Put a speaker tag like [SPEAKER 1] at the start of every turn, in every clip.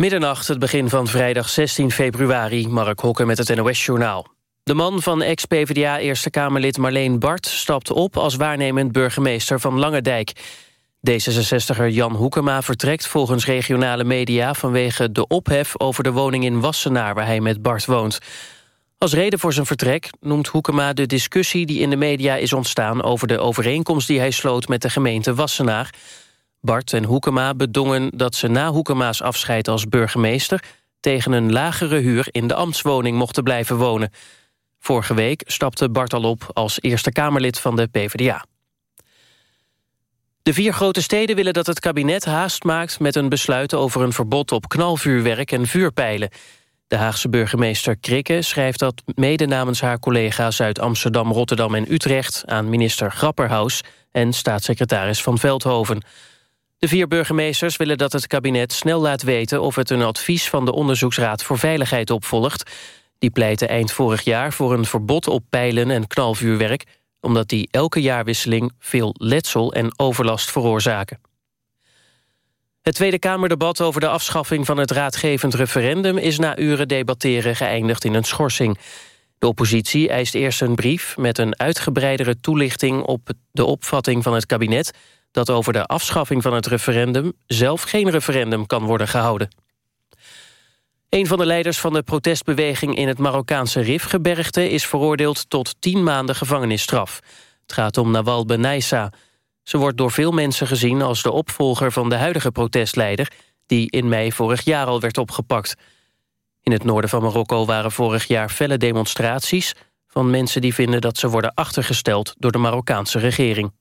[SPEAKER 1] Middernacht, het begin van vrijdag 16 februari. Mark Hokken met het NOS-journaal. De man van ex-PVDA Eerste Kamerlid Marleen Bart... stapt op als waarnemend burgemeester van Langendijk. D66er Jan Hoekema vertrekt volgens regionale media... vanwege de ophef over de woning in Wassenaar... waar hij met Bart woont. Als reden voor zijn vertrek noemt Hoekema de discussie... die in de media is ontstaan over de overeenkomst die hij sloot... met de gemeente Wassenaar... Bart en Hoekema bedongen dat ze na Hoekema's afscheid als burgemeester... tegen een lagere huur in de ambtswoning mochten blijven wonen. Vorige week stapte Bart al op als Eerste Kamerlid van de PvdA. De vier grote steden willen dat het kabinet haast maakt... met een besluit over een verbod op knalvuurwerk en vuurpijlen. De Haagse burgemeester Krikke schrijft dat mede namens haar collega's... uit Amsterdam, Rotterdam en Utrecht aan minister Grapperhaus... en staatssecretaris Van Veldhoven... De vier burgemeesters willen dat het kabinet snel laat weten... of het een advies van de Onderzoeksraad voor Veiligheid opvolgt. Die pleitte eind vorig jaar voor een verbod op pijlen en knalvuurwerk... omdat die elke jaarwisseling veel letsel en overlast veroorzaken. Het Tweede Kamerdebat over de afschaffing van het raadgevend referendum... is na uren debatteren geëindigd in een schorsing. De oppositie eist eerst een brief met een uitgebreidere toelichting... op de opvatting van het kabinet dat over de afschaffing van het referendum... zelf geen referendum kan worden gehouden. Een van de leiders van de protestbeweging in het Marokkaanse Rifgebergte... is veroordeeld tot tien maanden gevangenisstraf. Het gaat om Nawal Benaissa. Ze wordt door veel mensen gezien als de opvolger van de huidige protestleider... die in mei vorig jaar al werd opgepakt. In het noorden van Marokko waren vorig jaar felle demonstraties... van mensen die vinden dat ze worden achtergesteld door de Marokkaanse regering.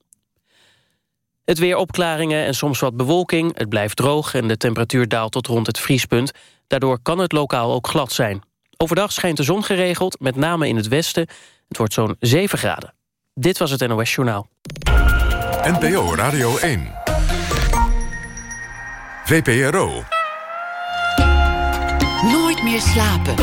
[SPEAKER 1] Het weer opklaringen en soms wat bewolking. Het blijft droog en de temperatuur daalt tot rond het vriespunt. Daardoor kan het lokaal ook glad zijn. Overdag schijnt de zon geregeld, met name in het westen. Het wordt zo'n 7 graden. Dit was het NOS Journaal.
[SPEAKER 2] NPO Radio 1. VPRO.
[SPEAKER 3] Nooit meer slapen.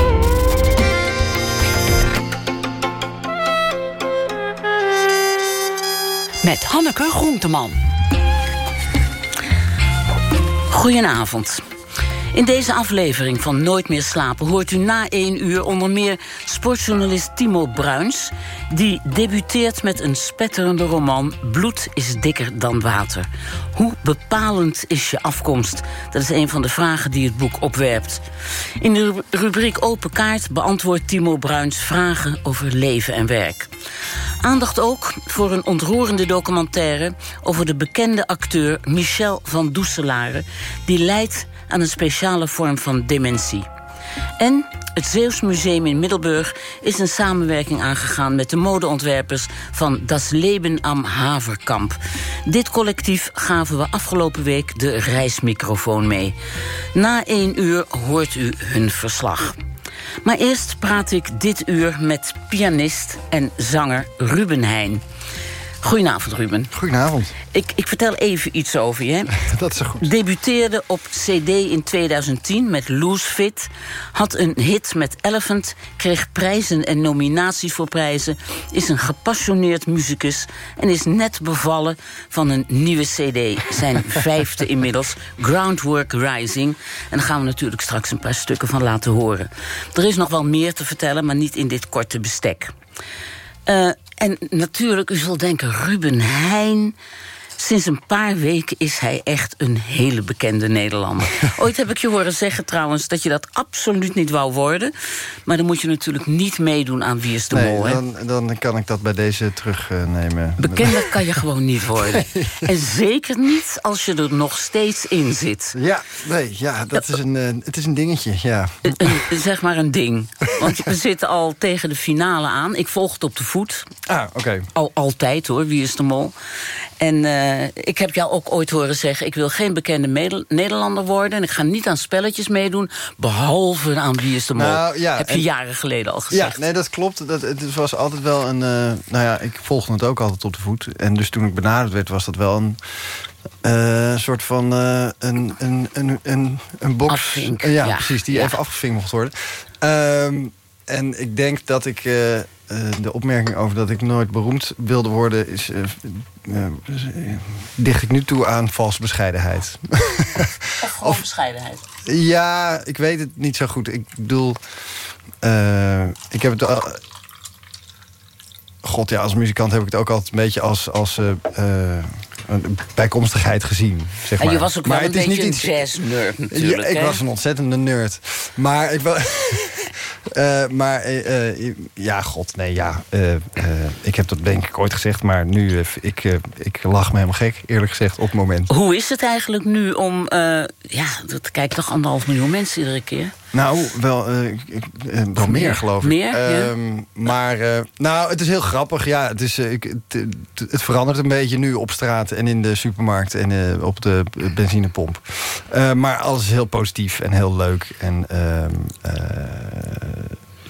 [SPEAKER 3] Met Hanneke Groenteman. Goedenavond. In deze aflevering van Nooit meer slapen hoort u na één uur onder meer sportjournalist Timo Bruins, die debuteert met een spetterende roman Bloed is dikker dan water. Hoe bepalend is je afkomst? Dat is een van de vragen die het boek opwerpt. In de rubriek Open Kaart beantwoordt Timo Bruins vragen over leven en werk. Aandacht ook voor een ontroerende documentaire... over de bekende acteur Michel van Doeselare... die leidt aan een vorm van dementie. En het Zeeuws Museum in Middelburg is een samenwerking aangegaan... met de modeontwerpers van Das Leben am Haverkamp. Dit collectief gaven we afgelopen week de reismicrofoon mee. Na één uur hoort u hun verslag. Maar eerst praat ik dit uur met pianist en zanger Ruben Heijn. Goedenavond, Ruben.
[SPEAKER 4] Goedenavond.
[SPEAKER 3] Ik, ik vertel even iets over je.
[SPEAKER 4] Dat is goed.
[SPEAKER 3] Debuteerde op CD in 2010 met Loose Fit. Had een hit met Elephant. Kreeg prijzen en nominaties voor prijzen. Is een gepassioneerd muzikus. En is net bevallen van een nieuwe CD. Zijn vijfde inmiddels. Groundwork Rising. En daar gaan we natuurlijk straks een paar stukken van laten horen. Er is nog wel meer te vertellen, maar niet in dit korte bestek. Uh, en natuurlijk, u zult denken, Ruben Heijn... Sinds een paar weken is hij echt een hele bekende Nederlander. Ooit heb ik je horen zeggen trouwens dat je dat absoluut niet wou worden. Maar dan moet je natuurlijk niet meedoen aan Wie is de
[SPEAKER 4] nee,
[SPEAKER 3] Mol.
[SPEAKER 4] Dan, dan kan ik dat bij deze terugnemen.
[SPEAKER 3] Bekender kan je gewoon niet worden. En zeker niet als je er nog steeds in zit.
[SPEAKER 4] Ja, nee, ja dat is een, uh, het is een dingetje, ja.
[SPEAKER 3] Een, een, zeg maar een ding. Want we zitten al tegen de finale aan. Ik volg het op de voet.
[SPEAKER 4] Ah, oké. Okay.
[SPEAKER 3] Al, altijd hoor, Wie is de Mol. En uh, ik heb jou ook ooit horen zeggen... ik wil geen bekende Nederlander worden... en ik ga niet aan spelletjes meedoen... behalve aan Wie is de Mol. Nou, ja, heb je en, jaren geleden al gezegd.
[SPEAKER 4] Ja, nee, dat klopt. Dat, het was altijd wel een... Uh, nou ja, ik volgde het ook altijd op de voet. En dus toen ik benaderd werd, was dat wel een... Uh, soort van uh, een, een, een, een, een box.
[SPEAKER 3] Uh,
[SPEAKER 4] ja, ja, precies, die ja. even afgevinkt mocht worden. Um, en ik denk dat ik de opmerking over dat ik nooit beroemd wilde worden... is eh, dicht ik nu toe aan valse bescheidenheid.
[SPEAKER 3] Of gewoon bescheidenheid.
[SPEAKER 4] Ja, ik weet het niet zo goed. Ik bedoel, eh, ik heb het al... God, ja, als muzikant heb ik het ook altijd een beetje als, als eh, een bijkomstigheid gezien. Zeg
[SPEAKER 3] En
[SPEAKER 4] maar.
[SPEAKER 3] je was ook wel
[SPEAKER 4] Maar
[SPEAKER 3] een
[SPEAKER 4] het is
[SPEAKER 3] beetje een
[SPEAKER 4] niet iets-
[SPEAKER 3] jazz-nerd natuurlijk.
[SPEAKER 4] ja, ik was een ontzettende nerd. Maar ik wel. Eh, maar eh, eh, ja, god, nee, ja. ik heb dat denk ik ooit gezegd, maar nu, ik, ik lach me helemaal gek, eerlijk gezegd, op het moment.
[SPEAKER 3] Hoe is het eigenlijk nu om... ja, dat kijken toch anderhalf miljoen mensen iedere keer?
[SPEAKER 4] Nou, wel, eh, ik- ik- eh, wel meer, geloof ik.
[SPEAKER 3] Meer, ja.
[SPEAKER 4] Ehm, Maar, eh, nou, het is heel grappig. Ja, het, is, ik, het, het- verandert een beetje nu op straat en in de supermarkt en op de benzinepomp. Maar alles is heel positief en heel leuk. En ehm, eh,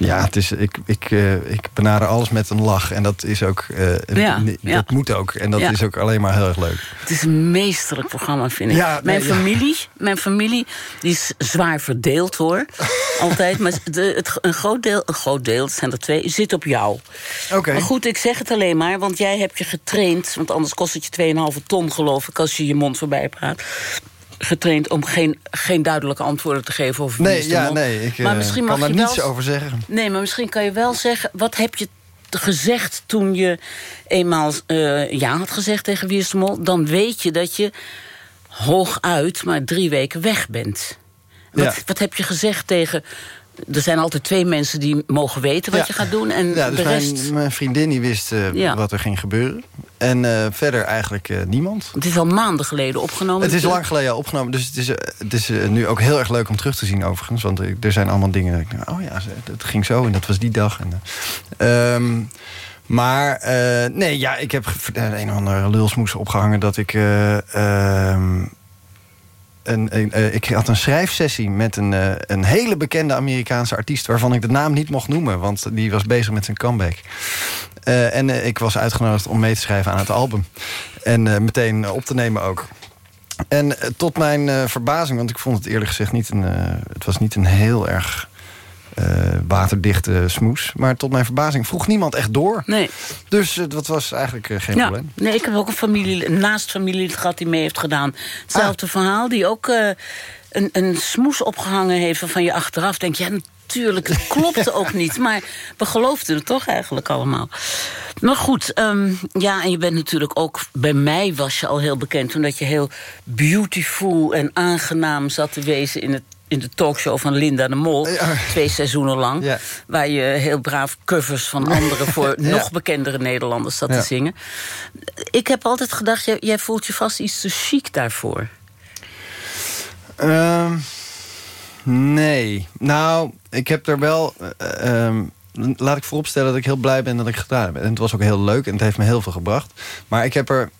[SPEAKER 4] ja, het is, ik, ik, eh, ik benader alles met een lach. En dat is ook, eh,
[SPEAKER 3] Ja,
[SPEAKER 4] dat
[SPEAKER 3] ja.
[SPEAKER 4] moet ook. En dat
[SPEAKER 3] Ja.
[SPEAKER 4] is ook alleen maar heel erg leuk.
[SPEAKER 3] Het is een meesterlijk programma, vind ik. Mijn,
[SPEAKER 4] nee,
[SPEAKER 3] familie, mijn familie die is zwaar verdeeld, hoor. Altijd. Maar de, het, een, groot deel, een groot deel, het zijn er twee, zit op jou.
[SPEAKER 4] Oké.
[SPEAKER 3] Maar goed, ik zeg het alleen maar, want jij hebt je getraind... want anders kost het je 2,5 ton, geloof ik, als je je mond voorbij praat... getraind om geen, geen duidelijke antwoorden te geven over wie
[SPEAKER 4] Nee,
[SPEAKER 3] is de
[SPEAKER 4] ja, nee, ik
[SPEAKER 3] maar
[SPEAKER 4] eh,
[SPEAKER 3] misschien
[SPEAKER 4] kan
[SPEAKER 3] mag
[SPEAKER 4] daar
[SPEAKER 3] je
[SPEAKER 4] niets
[SPEAKER 3] wel,
[SPEAKER 4] over zeggen.
[SPEAKER 3] Nee, maar misschien kan je wel zeggen... wat heb je gezegd toen je eenmaal eh, ja had gezegd tegen Wie is de Mol... dan weet je dat je hooguit maar drie weken weg bent. Wat,
[SPEAKER 4] Ja.
[SPEAKER 3] wat heb je gezegd tegen... Er zijn altijd twee mensen die mogen weten wat
[SPEAKER 4] Ja.
[SPEAKER 3] je gaat doen... en
[SPEAKER 4] Ja, dus
[SPEAKER 3] de rest...
[SPEAKER 4] mijn, mijn vriendin die wist eh,
[SPEAKER 3] Ja.
[SPEAKER 4] wat er ging gebeuren. En eh, verder eigenlijk eh, niemand.
[SPEAKER 3] Het is al maanden geleden opgenomen.
[SPEAKER 4] Het is
[SPEAKER 3] natuurlijk.
[SPEAKER 4] lang geleden opgenomen, dus het is, het is nu ook heel erg leuk om terug te zien overigens. Want er er zijn allemaal dingen, dat ik oh ja, het ging zo en dat was die dag. En, eh, ehm, maar nee, ja, ik heb eh, een of andere lulsmoes opgehangen dat ik... eh, ehm, eh, ik had een schrijfsessie met een, eh, een hele bekende Amerikaanse artiest... waarvan ik de naam niet mocht noemen, want die was bezig met zijn comeback. Eh, en ik was uitgenodigd om mee te schrijven aan het album. En meteen op te nemen ook. En tot mijn verbazing, want ik vond het eerlijk gezegd niet een... het was niet een heel erg eh, waterdichte smoes. Maar tot mijn verbazing vroeg niemand echt door.
[SPEAKER 3] Nee.
[SPEAKER 4] Dus eh, dat was eigenlijk eh, geen
[SPEAKER 3] Ja,
[SPEAKER 4] probleem.
[SPEAKER 3] nee, ik heb ook een familie, naast familie gehad die mee heeft gedaan. Hetzelfde verhaal, die ook een, een smoes opgehangen heeft... waarvan je achteraf denkt, ja, natuurlijk, het klopte ook niet. Maar we geloofden het toch eigenlijk allemaal. Maar goed, ehm, ja, en je bent natuurlijk ook... Bij mij was je al heel bekend, omdat je heel beautiful en aangenaam zat te wezen... in het in de talkshow van Linda de Mol,
[SPEAKER 4] Ja.
[SPEAKER 3] twee seizoenen lang.
[SPEAKER 4] Ja.
[SPEAKER 3] Waar je heel braaf covers van anderen... voor
[SPEAKER 4] Ja.
[SPEAKER 3] nog bekendere Nederlanders zat te zingen. Ik heb altijd gedacht, jij, jij voelt je vast iets te chic daarvoor.
[SPEAKER 4] Ehm, nee. Nou, ik heb er wel... eh, ehm, laat ik vooropstellen dat ik heel blij ben dat ik het gedaan heb. En het was ook heel leuk en het heeft me heel veel gebracht. Maar ik heb er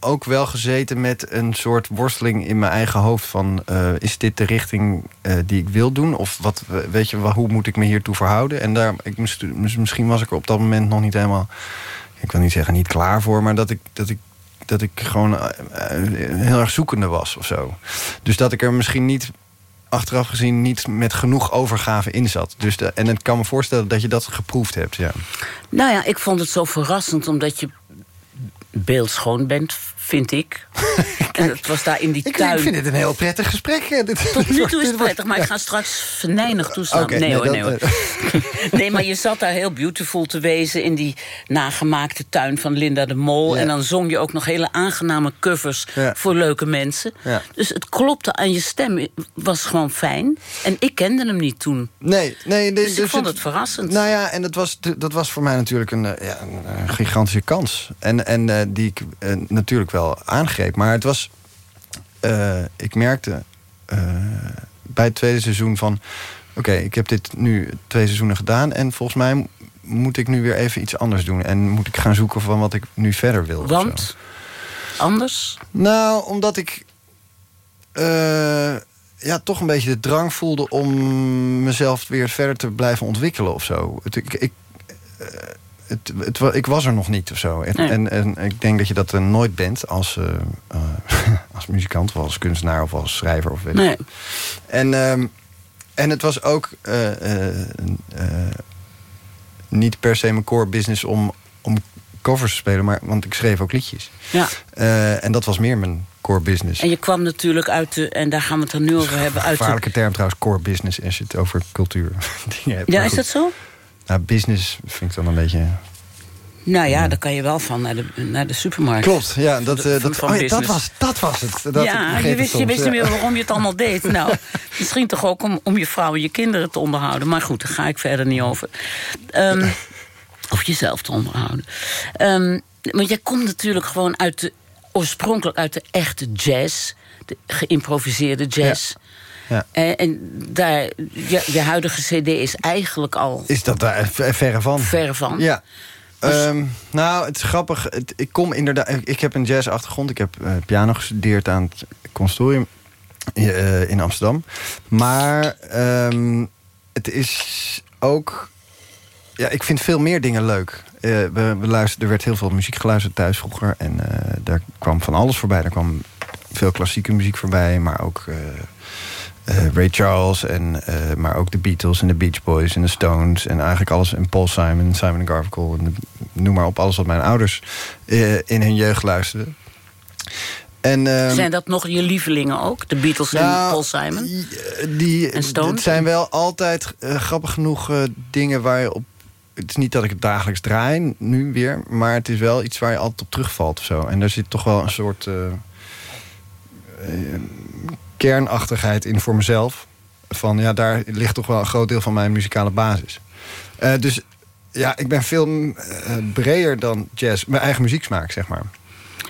[SPEAKER 4] ook wel gezeten met een soort worsteling in mijn eigen hoofd van... eh, is dit de richting eh, die ik wil doen? Of wat, weet je, hoe moet ik me hiertoe verhouden? En daar, ik, mis- misschien was ik er op dat moment nog niet helemaal... ik wil niet zeggen niet klaar voor, maar dat ik, dat ik, dat ik gewoon eh, eh, heel erg zoekende was of zo. Dus dat ik er misschien niet achteraf gezien niet met genoeg overgave in zat. Dus de, en ik kan me voorstellen dat je dat geproefd hebt, ja.
[SPEAKER 3] Nou ja, ik vond het zo verrassend, omdat je beeldschoon bent, vind ik. en het was daar in die
[SPEAKER 4] Ik,
[SPEAKER 3] tuin.
[SPEAKER 4] ik vind dit een heel prettig gesprek.
[SPEAKER 3] Tot nu toe is het prettig, maar ik ga straks venijnig toestaan. Nee,
[SPEAKER 4] nee,
[SPEAKER 3] hoor, nee hoor. Nee, maar je zat daar heel beautiful te wezen... in die nagemaakte tuin van Linda de Mol.
[SPEAKER 4] Ja.
[SPEAKER 3] En dan zong je ook nog hele aangename covers
[SPEAKER 4] Ja.
[SPEAKER 3] voor leuke mensen.
[SPEAKER 4] Ja.
[SPEAKER 3] Dus het klopte aan je stem, was gewoon fijn. En ik kende hem niet toen.
[SPEAKER 4] Nee, nee. dit-
[SPEAKER 3] Dus ik vond het verrassend.
[SPEAKER 4] Nou ja, en dat was, dat was voor mij natuurlijk een, eh, ja, een, eh, gigantische kans. En, en eh, die ik eh, natuurlijk wel aangreep. Maar het was... eh, ik merkte eh, bij het tweede seizoen van... Oké, ik heb dit nu twee seizoenen gedaan... en volgens mij moet ik nu weer even iets anders doen. En moet ik gaan zoeken van wat ik nu verder wil.
[SPEAKER 3] Want, anders...
[SPEAKER 4] Nou, omdat ik eh, ja, toch een beetje de drang voelde om mezelf weer verder te blijven ontwikkelen of zo. Ik, ik, het, ik was er nog niet of zo. En,
[SPEAKER 3] Nee.
[SPEAKER 4] en, en ik denk dat je dat er nooit bent als, eh, eh, als muzikant of als kunstenaar of als schrijver. Of weet ik.
[SPEAKER 3] Nee.
[SPEAKER 4] En, ehm, en het was ook eh, niet per se mijn core business om, om covers spelen, maar, want ik schreef ook liedjes.
[SPEAKER 3] Ja.
[SPEAKER 4] En dat was meer mijn core business.
[SPEAKER 3] En je kwam natuurlijk uit de, en daar gaan we het er nu over hebben, uit de...
[SPEAKER 4] Gevaarlijke term trouwens, core business, als je het over cultuur dingen hebt.
[SPEAKER 3] Ja, is
[SPEAKER 4] goed.
[SPEAKER 3] dat zo?
[SPEAKER 4] Nou, business vind ik dan een beetje...
[SPEAKER 3] Nou ja, daar kan je wel van naar de, naar de supermarkt.
[SPEAKER 4] Klopt, ja, dat,
[SPEAKER 3] de-
[SPEAKER 4] eh, dat,
[SPEAKER 3] van
[SPEAKER 4] oh ja, dat, was, dat was het. Dat,
[SPEAKER 3] ja, je wist, je wist
[SPEAKER 4] ja.
[SPEAKER 3] niet meer waarom je het allemaal deed. Nou, misschien toch ook om, om je vrouw en je kinderen te onderhouden. Maar goed, daar ga ik verder niet over. Ehm, of jezelf te onderhouden. Ehm, want jij komt natuurlijk gewoon uit de, oorspronkelijk uit de echte jazz. De geïmproviseerde jazz.
[SPEAKER 4] Ja.
[SPEAKER 3] En, en daar, je, je huidige cd is eigenlijk al
[SPEAKER 4] Is dat daar ver- verre van?
[SPEAKER 3] ver van.
[SPEAKER 4] Ja. Ehm, nou, het is grappig. Het- ik kom inderdaad. Ik, heb een jazzachtergrond. Ik heb eh, piano gestudeerd aan het conservatorium eh, in Amsterdam. Maar ehm, het is ook. Ja, ik vind veel meer dingen leuk. Eh, we, we er werd heel veel muziek geluisterd thuis vroeger. En eh, daar kwam van alles voorbij. Er kwam veel klassieke muziek voorbij, maar ook. Eh, Ray Charles, en, eh, maar ook de Beatles en de Beach Boys en de Stones. En eigenlijk alles. En Paul Simon, Simon Garfunkel. En noem maar op, alles wat mijn ouders eh, in hun jeugd luisterden. En, ehm,
[SPEAKER 3] Zijn dat nog je lievelingen ook? De Beatles en
[SPEAKER 4] nou,
[SPEAKER 3] Paul Simon?
[SPEAKER 4] die- Die,
[SPEAKER 3] En Stones?
[SPEAKER 4] Het zijn wel altijd grappig genoeg dingen waar je op... Het is niet dat ik het dagelijks draai, nu weer. Maar het is wel iets waar je altijd op terugvalt of zo. En daar zit toch wel een soort... kernachtigheid in voor mezelf. Van ja, daar ligt toch wel een groot deel van mijn muzikale basis. Eh, dus ja, ik ben veel eh, breder dan jazz. Mijn eigen muzieksmaak, zeg maar.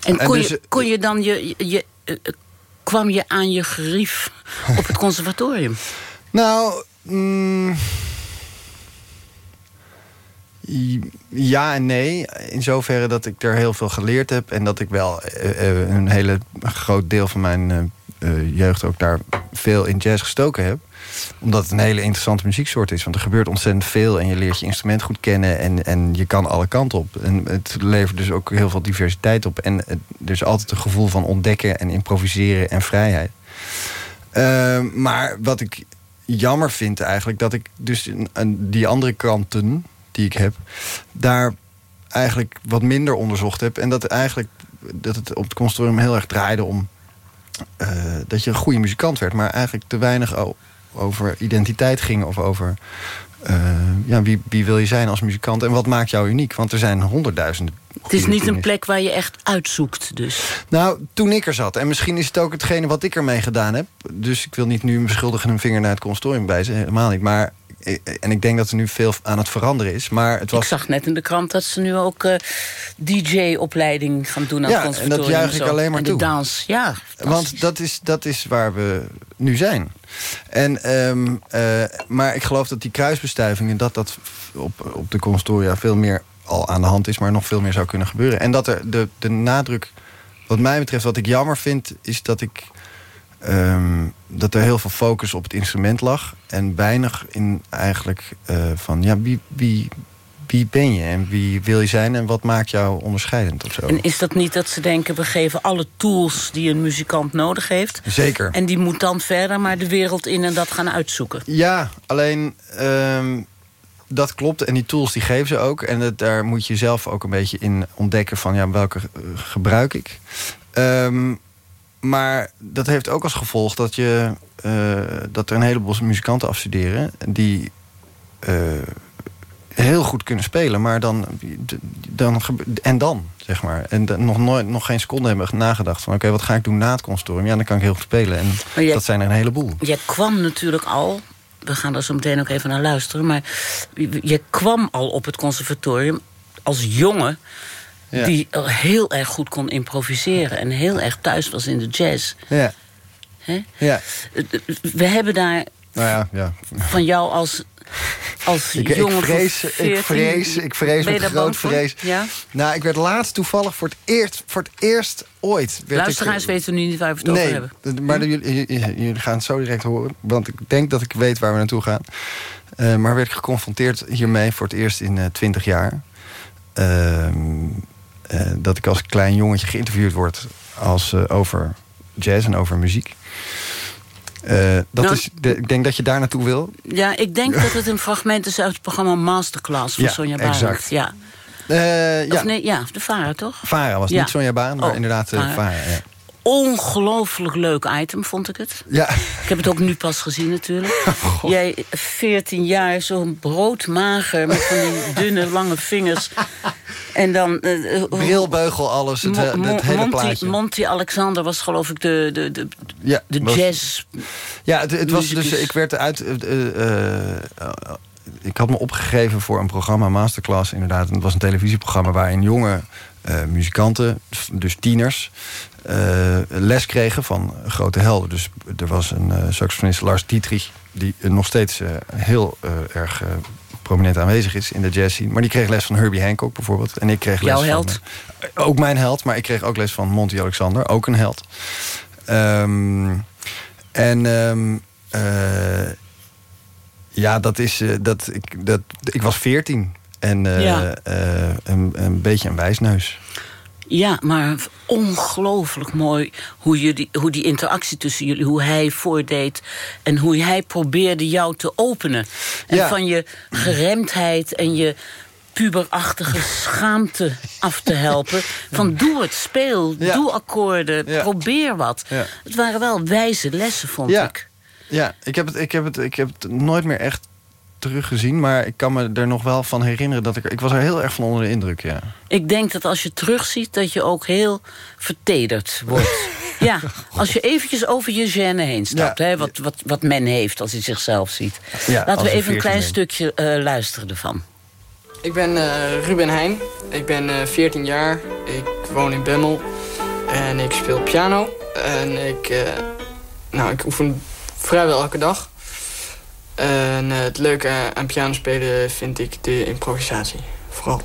[SPEAKER 3] En
[SPEAKER 4] dus,
[SPEAKER 3] je, kon je dan je, je, eh, kwam je aan je gerief op het conservatorium?
[SPEAKER 4] Nou, mm, ja en nee. In zoverre dat ik er heel veel geleerd heb. En dat ik wel een hele groot deel van mijn eh, eh, jeugd ook daar veel in jazz gestoken heb. Omdat het een hele interessante muzieksoort is. Want er gebeurt ontzettend veel en je leert je instrument goed kennen. En, en je kan alle kanten op. En het levert dus ook heel veel diversiteit op. En het- er is altijd een gevoel van ontdekken en improviseren en vrijheid. Ehm, maar wat ik jammer vind eigenlijk... dat ik dus die andere kanten die ik heb... daar eigenlijk wat minder onderzocht heb. En dat, eigenlijk, dat het op het conservatorium heel erg draaide om... eh, dat je een goede muzikant werd. Maar eigenlijk te weinig over identiteit ging. Of over eh, ja, wie, wie wil je zijn als muzikant. En wat maakt jou uniek? Want er zijn honderdduizenden
[SPEAKER 3] Het is niet een plek waar je echt uitzoekt, dus.
[SPEAKER 4] Nou, toen ik er zat. En misschien is het ook hetgene wat ik ermee gedaan heb. Dus ik wil niet nu een vinger naar het consortium wijzen. Helemaal niet. Maar, en ik denk dat er nu veel aan het veranderen is. Maar het
[SPEAKER 3] Ik
[SPEAKER 4] was...
[SPEAKER 3] zag net in de krant dat ze nu ook eh, DJ-opleiding gaan doen aan
[SPEAKER 4] Ja,
[SPEAKER 3] het
[SPEAKER 4] en dat juich ik alleen maar
[SPEAKER 3] en de
[SPEAKER 4] toe.
[SPEAKER 3] dans, ja.
[SPEAKER 4] Want dat is, dat is waar we nu zijn. En, ehm, eh, maar ik geloof dat die kruisbestuivingen... dat dat op, op de consortia veel meer al aan de hand is... maar nog veel meer zou kunnen gebeuren. En dat er de, de nadruk... Wat mij betreft, wat ik jammer vind... is dat ik... ehm, dat er heel veel focus op het instrument lag... en weinig in eigenlijk eh, van... ja, wie, wie, wie ben je en wie wil je zijn... en wat maakt jou onderscheidend of zo.
[SPEAKER 3] En is dat niet dat ze denken, we geven alle tools die een muzikant nodig heeft...
[SPEAKER 4] Zeker.
[SPEAKER 3] en die moet dan verder maar de wereld in en dat gaan uitzoeken?
[SPEAKER 4] Ja, alleen ehm, dat klopt. En die tools die geven ze ook. En het, daar moet je zelf ook een beetje in ontdekken van ja, welke eh, gebruik ik. Ehm, maar dat heeft ook als gevolg dat, je, eh, dat er een heleboel muzikanten afstuderen... die eh, heel goed kunnen spelen, maar dan, dan en dan, zeg maar. En nog, nooit, nog geen seconde hebben nagedacht van... oké, wat ga ik doen na het consortium? Ja, dan kan ik heel goed spelen. En
[SPEAKER 3] jij-
[SPEAKER 4] dat zijn er een heleboel.
[SPEAKER 3] Jij kwam natuurlijk al, we gaan daar zo meteen ook even naar luisteren... maar je kwam al op het conservatorium als jongen...
[SPEAKER 4] Ja.
[SPEAKER 3] die heel erg goed kon improviseren... en heel erg thuis was in de jazz.
[SPEAKER 4] Ja,
[SPEAKER 3] Hè?
[SPEAKER 4] ja.
[SPEAKER 3] We hebben daar
[SPEAKER 4] Nou ja, ja.
[SPEAKER 3] van jou als, als
[SPEAKER 4] Ik, ik
[SPEAKER 3] jongen
[SPEAKER 4] vrees, ik
[SPEAKER 3] 14
[SPEAKER 4] vrees, ik vrees
[SPEAKER 3] ben je
[SPEAKER 4] met groot vrees.
[SPEAKER 3] Ja?
[SPEAKER 4] Nou, ik werd laatst toevallig voor het eerst, voor het eerst ooit... Werd
[SPEAKER 3] Luisteraars
[SPEAKER 4] ik,
[SPEAKER 3] weten nu niet waar we het over
[SPEAKER 4] Nee,
[SPEAKER 3] hebben.
[SPEAKER 4] d- maar de- jullie, jullie- gaan het zo direct horen. Want ik denk dat ik weet waar we naartoe gaan. Eh, maar werd ik geconfronteerd hiermee voor het eerst in twintig jaar. Ehm, eh, dat ik als klein jongetje geïnterviewd word als, eh, over jazz en over muziek. Eh, dat
[SPEAKER 3] Nou,
[SPEAKER 4] is, de- ik denk dat je daar naartoe wil.
[SPEAKER 3] Ja, ik denk dat het een fragment is uit het programma Masterclass van
[SPEAKER 4] Ja,
[SPEAKER 3] Sonja Barend.
[SPEAKER 4] exact.
[SPEAKER 3] Ja.
[SPEAKER 4] Eh, ja,
[SPEAKER 3] Of nee, ja, de Vara, toch?
[SPEAKER 4] Vara was
[SPEAKER 3] Ja.
[SPEAKER 4] niet Sonja Baan, maar
[SPEAKER 3] Oh,
[SPEAKER 4] inderdaad
[SPEAKER 3] Vara.
[SPEAKER 4] Vara. Ja.
[SPEAKER 3] Ongelooflijk leuk item, vond ik het.
[SPEAKER 4] ja.
[SPEAKER 3] Ik heb het ook nu pas gezien natuurlijk.
[SPEAKER 4] Oh,
[SPEAKER 3] Jij, 14 jaar, zo'n broodmager... met van die dunne, lange vingers. En dan... eh,
[SPEAKER 4] Brilbeugel, alles, het, eh, het hele
[SPEAKER 3] Monty,
[SPEAKER 4] plaatje.
[SPEAKER 3] Monty Alexander was geloof ik de, de, de,
[SPEAKER 4] ja,
[SPEAKER 3] de
[SPEAKER 4] was-
[SPEAKER 3] jazz...
[SPEAKER 4] Ja, het, het was dus, ik werd uit. ik had me opgegeven voor een programma Masterclass, inderdaad. En het was een televisieprogramma waarin jonge muzikanten, dus tieners, eh, les kregen van grote helden. Dus er was een eh saxofonist Lars Dietrich, die nog steeds heel erg prominent aanwezig is in de jazz scene. Maar die kreeg les van Herbie Hancock bijvoorbeeld. En ik kreeg les
[SPEAKER 3] Jouw
[SPEAKER 4] van,
[SPEAKER 3] held?
[SPEAKER 4] eh, ook mijn held, maar ik kreeg ook les van Monty Alexander, ook een held. Ehm, en ehm, eh, ja, dat is. eh, dat, ik, dat, ik was veertien. En
[SPEAKER 3] Ja.
[SPEAKER 4] een, een beetje een wijsneus.
[SPEAKER 3] Ja, maar ongelooflijk mooi hoe, jullie, hoe die interactie tussen jullie... hoe hij voordeed en hoe hij probeerde jou te openen. En
[SPEAKER 4] Ja.
[SPEAKER 3] van je geremdheid en je puberachtige schaamte af te helpen. Van doe het, speel,
[SPEAKER 4] Ja.
[SPEAKER 3] doe akkoorden,
[SPEAKER 4] Ja.
[SPEAKER 3] probeer wat. Het waren wel wijze lessen, vond ik.
[SPEAKER 4] Ja, ik heb, het, ik, heb het, ik heb het nooit meer echt teruggezien. Maar ik kan me er nog wel van herinneren dat ik. Ik was er heel erg van onder de indruk, ja.
[SPEAKER 3] Ik denk dat als je terugziet, dat je ook heel vertederd wordt. ja, als je eventjes over je gêne heen stapt.
[SPEAKER 4] Ja.
[SPEAKER 3] Hè, wat, wat, wat men heeft als hij zichzelf ziet.
[SPEAKER 4] Ja,
[SPEAKER 3] Laten we even een
[SPEAKER 4] 14
[SPEAKER 3] klein
[SPEAKER 4] bent.
[SPEAKER 3] stukje eh, luisteren ervan.
[SPEAKER 5] Ik ben eh, Ruben Heijn. Ik ben eh 14 jaar. Ik woon in Bemmel. En ik speel piano. En ik, eh, nou, ik oefen vrijwel elke dag. En eh, het leuke aan piano spelen vind ik de improvisatie. Vooral.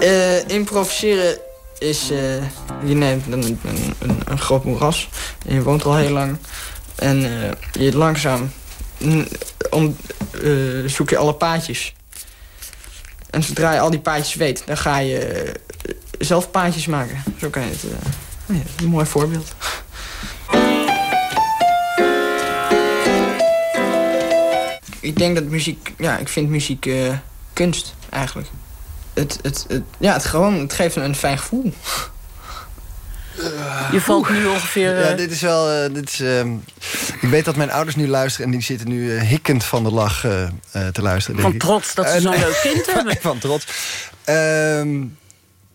[SPEAKER 5] Eh, improviseren is... eh, je neemt een, een, groot moeras. En je woont al heel lang. En je langzaam... mm, om, zoek je alle paadjes. En zodra je al die paadjes weet, dan ga je zelf paadjes maken. Zo kan je het... oh ja, een mooi voorbeeld. Ik denk dat muziek... Ja, ik vind muziek eh, kunst, eigenlijk. Het, het, het, ja, het, gewoon, het geeft een, een fijn gevoel.
[SPEAKER 3] Je valt nu ongeveer...
[SPEAKER 4] Ja,
[SPEAKER 3] eh,
[SPEAKER 4] dit is wel. eh, dit is, ehm, ik weet dat mijn ouders nu luisteren en die zitten nu eh, hikkend van de lach eh, eh, te luisteren.
[SPEAKER 3] van trots dat ze
[SPEAKER 4] Eh,
[SPEAKER 3] zo'n leuk kind hebben.
[SPEAKER 4] van trots. Ehm,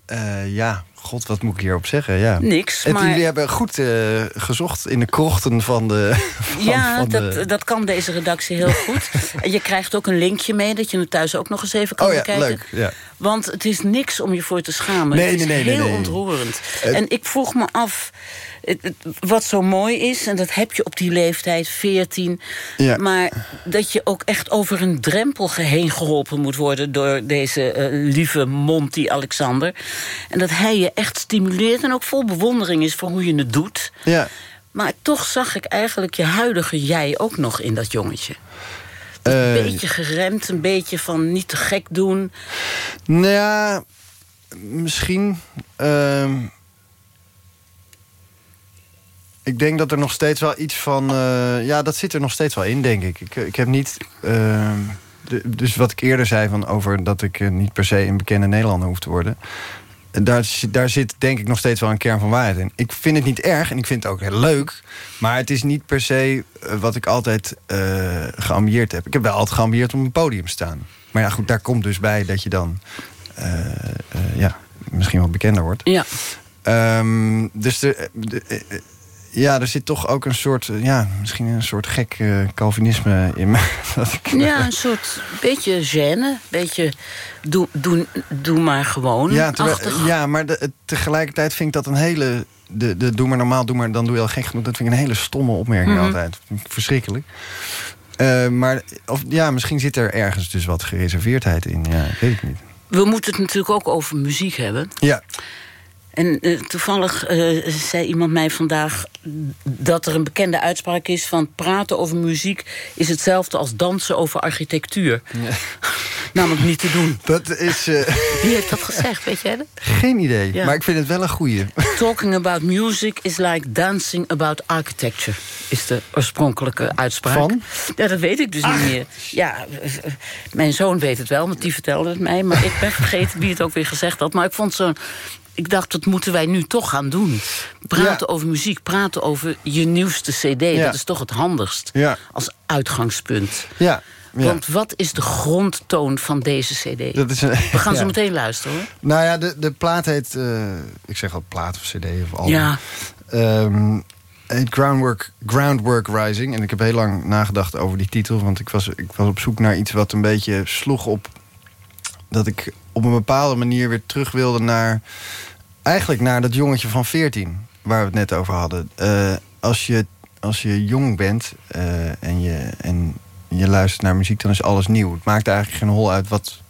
[SPEAKER 4] eh, ja, god, wat moet ik hierop zeggen? Ja.
[SPEAKER 3] Niks,
[SPEAKER 4] Het,
[SPEAKER 3] maar...
[SPEAKER 4] Jullie hebben goed eh, gezocht in de krochten van de. Van,
[SPEAKER 3] Ja,
[SPEAKER 4] van
[SPEAKER 3] dat,
[SPEAKER 4] de...
[SPEAKER 3] dat kan deze redactie heel goed. en je krijgt ook een linkje mee dat je het thuis ook nog eens even kan
[SPEAKER 4] Oh ja,
[SPEAKER 3] bekijken.
[SPEAKER 4] leuk. Ja.
[SPEAKER 3] Want het is niks om je voor te schamen.
[SPEAKER 4] Nee,
[SPEAKER 3] het is
[SPEAKER 4] nee, nee,
[SPEAKER 3] heel ontroerend. En ik vroeg me af, wat zo mooi is... en dat heb je op die leeftijd, 14...
[SPEAKER 4] Ja.
[SPEAKER 3] maar dat je ook echt over een drempel heen geholpen moet worden... door deze eh, lieve Monty Alexander. En dat hij je echt stimuleert en ook vol bewondering is... voor hoe je het doet.
[SPEAKER 4] ja.
[SPEAKER 3] Maar toch zag ik eigenlijk je huidige jij ook nog in dat jongetje.
[SPEAKER 4] Eh,
[SPEAKER 3] Een beetje geremd, een beetje van niet te gek doen.
[SPEAKER 4] Nou ja, misschien. ehm, ik denk dat er nog steeds wel iets van. eh, ja, dat zit er nog steeds wel in, denk ik. Ik, ik heb niet. ehm, de- dus wat ik eerder zei van over dat ik eh, niet per se een bekende Nederlander hoef te worden. En Daar, zit- daar zit denk ik nog steeds wel een kern van waarheid in. Ik vind het niet erg en ik vind het ook heel leuk. Maar het is niet per se eh, wat ik altijd geambieerd heb. Ik heb wel altijd geambieerd om op een podium te staan. Maar ja, goed, daar komt dus bij dat je dan ja, misschien wat bekender wordt.
[SPEAKER 3] Ja,
[SPEAKER 4] Ehm, dus de, de- ja, er zit toch ook een soort, eh, ja, misschien een soort gek eh, Calvinisme in me. Dat ik,
[SPEAKER 3] ja een soort beetje gêne. Beetje doe, doe, doe maar gewoon.
[SPEAKER 4] ja, terwijl- ja, maar de- tegelijkertijd vind ik dat een hele. De, de doe maar normaal, doe maar, dan doe je al gek genoeg. Dat vind ik een hele stomme opmerking
[SPEAKER 3] Mhm.
[SPEAKER 4] altijd. Ik Verschrikkelijk. Eh, maar of, ja, misschien zit er ergens dus wat gereserveerdheid in. Ja, ik weet het niet.
[SPEAKER 3] We moeten het natuurlijk ook over muziek hebben.
[SPEAKER 4] Ja,
[SPEAKER 3] En eh, toevallig eh, zei iemand mij vandaag dat er een bekende uitspraak is van praten over muziek is hetzelfde als dansen over architectuur. Namelijk niet te doen.
[SPEAKER 4] dat is eh,
[SPEAKER 3] Wie heeft dat gezegd, weet jij dat?
[SPEAKER 4] geen idee.
[SPEAKER 3] Ja.
[SPEAKER 4] Maar ik vind het wel een goeie.
[SPEAKER 3] Talking about music is like dancing about architecture. Is de oorspronkelijke uitspraak.
[SPEAKER 4] Van?
[SPEAKER 3] Ja, dat weet ik dus niet meer. Ja, mijn zoon weet het wel, want die vertelde het mij. Maar ik ben vergeten wie het ook weer gezegd had. Maar ik vond zo'n ik dacht, dat moeten wij nu toch gaan doen. Praten over muziek, praten over je nieuwste cd. Dat is toch het handigst
[SPEAKER 4] Ja.
[SPEAKER 3] als uitgangspunt.
[SPEAKER 4] Ja. ja.
[SPEAKER 3] Want wat is de grondtoon van deze cd?
[SPEAKER 4] Dat is een-
[SPEAKER 3] We gaan zo
[SPEAKER 4] ja.
[SPEAKER 3] meteen luisteren, hoor.
[SPEAKER 4] Nou ja, de, de plaat heet... eh, ik zeg al plaat of cd of album.
[SPEAKER 3] Ja.
[SPEAKER 4] Ehm, heet Groundwork, Groundwork Rising. En ik heb heel lang nagedacht over die titel. Want ik was, ik was op zoek naar iets wat een beetje sloeg op... dat ik op een bepaalde manier weer terug wilde naar... eigenlijk naar dat jongetje van 14, waar we het net over hadden. Eh, als, je, als je jong bent eh, en, je, en je luistert naar muziek, dan is alles nieuw. Het maakt eigenlijk geen hol uit wat...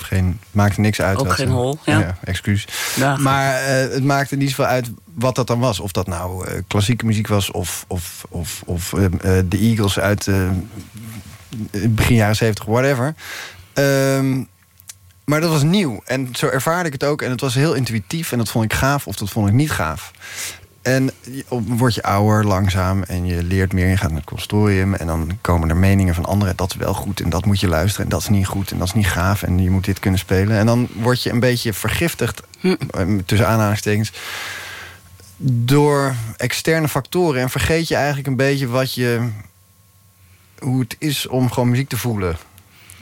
[SPEAKER 4] Of geen, het maakt niks uit.
[SPEAKER 3] Ook
[SPEAKER 4] wat
[SPEAKER 3] geen
[SPEAKER 4] ze-
[SPEAKER 3] hol, ja.
[SPEAKER 4] excuus.
[SPEAKER 3] Ja.
[SPEAKER 4] Maar eh, het maakte niet zoveel uit wat dat dan was. Of dat nou eh, klassieke muziek was of, of, of, of eh, eh, de Eagles uit eh, begin jaren 70, whatever. Ehm, maar dat was nieuw. En zo ervaarde ik het ook. En het was heel intuïtief. En dat vond ik gaaf of dat vond ik niet gaaf. En word je ouder, langzaam. En je leert meer. Je gaat naar het consortium. En dan komen er meningen van anderen. Dat is wel goed. En dat moet je luisteren. En dat is niet goed. En dat is niet gaaf. En je moet dit kunnen spelen. En dan word je een beetje vergiftigd. eh, Tussen aanhalingstekens. Door externe factoren. En vergeet je eigenlijk een beetje wat je... Hoe het is om gewoon muziek te voelen.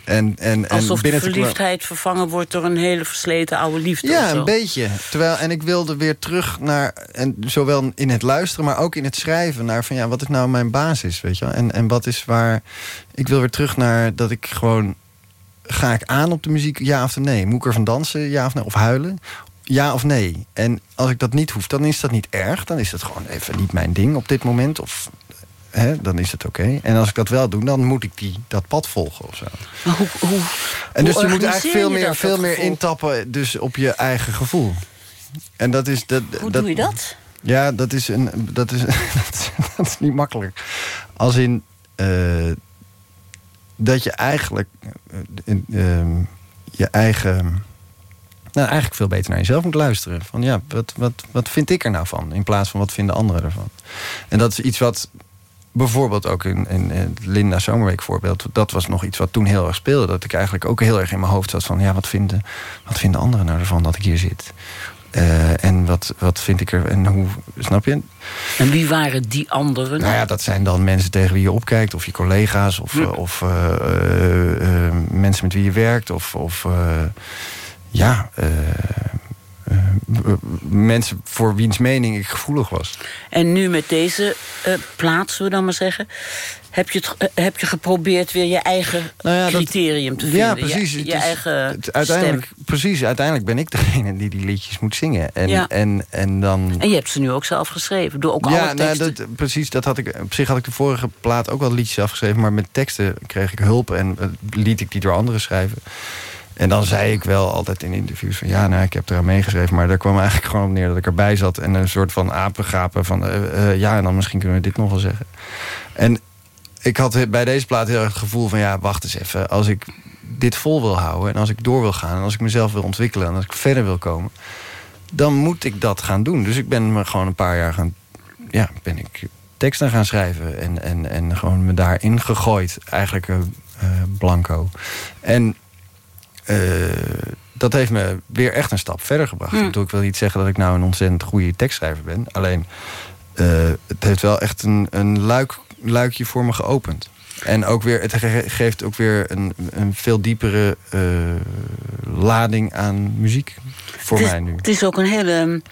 [SPEAKER 4] En, en, en
[SPEAKER 3] Alsof de
[SPEAKER 4] binnen komen.
[SPEAKER 3] verliefdheid vervangen wordt door een hele versleten oude liefde.
[SPEAKER 4] Ja, een beetje. Terwijl, en ik wilde weer terug naar, en zowel in het luisteren, maar ook in het schrijven, naar van ja, wat is nou mijn basis, weet je wel? En, en wat is waar. Ik wil weer terug naar dat ik gewoon. Ga ik aan op de muziek, ja of nee? Moet ik ervan dansen, ja of nee? Of huilen? Ja of nee? En als ik dat niet hoef, dan is dat niet erg. Dan is dat gewoon even niet mijn ding op dit moment. Of hè, dan is het oké. En als ik dat wel doe, dan moet ik die, dat pad volgen of zo.
[SPEAKER 3] Maar hoe, hoe,
[SPEAKER 4] En dus
[SPEAKER 3] hoe
[SPEAKER 4] je moet eigenlijk veel meer,
[SPEAKER 3] dat,
[SPEAKER 4] veel
[SPEAKER 3] dat
[SPEAKER 4] meer intappen dus op je eigen gevoel. En dat is... Dat,
[SPEAKER 3] Hoe
[SPEAKER 4] dat,
[SPEAKER 3] doe je dat?
[SPEAKER 4] Ja, dat is, een, dat, is, dat, is, niet makkelijk. Als in... eh, dat je eigenlijk... eh, ehm, je eigen... Nou, eigenlijk veel beter naar jezelf moet luisteren. Van ja, wat, wat, wat vind ik er nou van? In plaats van wat vinden anderen ervan. En dat is iets wat bijvoorbeeld ook in, in, Linda Zomerweek voorbeeld... dat was nog iets wat toen heel erg speelde. Dat ik eigenlijk ook heel erg in mijn hoofd zat van... ja, wat vinden, wat vinden anderen nou ervan dat ik hier zit? Eh, en wat, wat vind ik er... en hoe, snap je?
[SPEAKER 3] En wie waren die anderen?
[SPEAKER 4] Nou ja, dat zijn dan mensen tegen wie je opkijkt... of je collega's, of, eh, of eh, mensen met wie je werkt... of, of ja... eh, eh, mensen voor wiens mening ik gevoelig was.
[SPEAKER 3] En nu met deze eh plaat, zullen we dan maar zeggen... heb je, het, eh, heb je geprobeerd weer je eigen
[SPEAKER 4] Nou ja, dat-
[SPEAKER 3] criterium te vinden.
[SPEAKER 4] Ja, precies.
[SPEAKER 3] Je,
[SPEAKER 4] Het
[SPEAKER 3] je
[SPEAKER 4] is-
[SPEAKER 3] eigen
[SPEAKER 4] het- uiteindelijk, Precies, uiteindelijk ben ik degene die die liedjes moet zingen. En,
[SPEAKER 3] Ja.
[SPEAKER 4] en, en dan...
[SPEAKER 3] En je hebt ze nu ook zelf geschreven, door ook alle
[SPEAKER 4] Ja, nou,
[SPEAKER 3] teksten.
[SPEAKER 4] dat, precies. Dat had ik, op zich had ik de vorige plaat ook wel liedjes afgeschreven. Maar met teksten kreeg ik hulp en eh, liet ik die door anderen schrijven. En dan zei ik wel altijd in interviews van... ja, nou, ik heb eraan meegeschreven. Maar daar kwam eigenlijk gewoon op neer dat ik erbij zat... en een soort van apengapen van... eh, eh, ja, en dan misschien kunnen we dit nog wel zeggen. En ik had bij deze plaat heel erg het gevoel van... ja, wacht eens even. Als ik dit vol wil houden en als ik door wil gaan... en als ik mezelf wil ontwikkelen en als ik verder wil komen... dan moet ik dat gaan doen. Dus ik ben me gewoon een paar jaar gaan... ja, ben ik teksten gaan schrijven en, en, en gewoon me daarin gegooid. Eigenlijk eh, blanco. En eh, dat heeft me weer echt een stap verder gebracht.
[SPEAKER 3] Hm.
[SPEAKER 4] Ik bedoel, Ik wil niet zeggen dat ik nou een ontzettend goede tekstschrijver ben. Alleen, eh, het heeft wel echt een, een luik, luikje voor me geopend. En ook weer, het ge- geeft ook weer een, een veel diepere eh, lading aan muziek voor
[SPEAKER 3] is,
[SPEAKER 4] mij nu.
[SPEAKER 3] het is ook een hele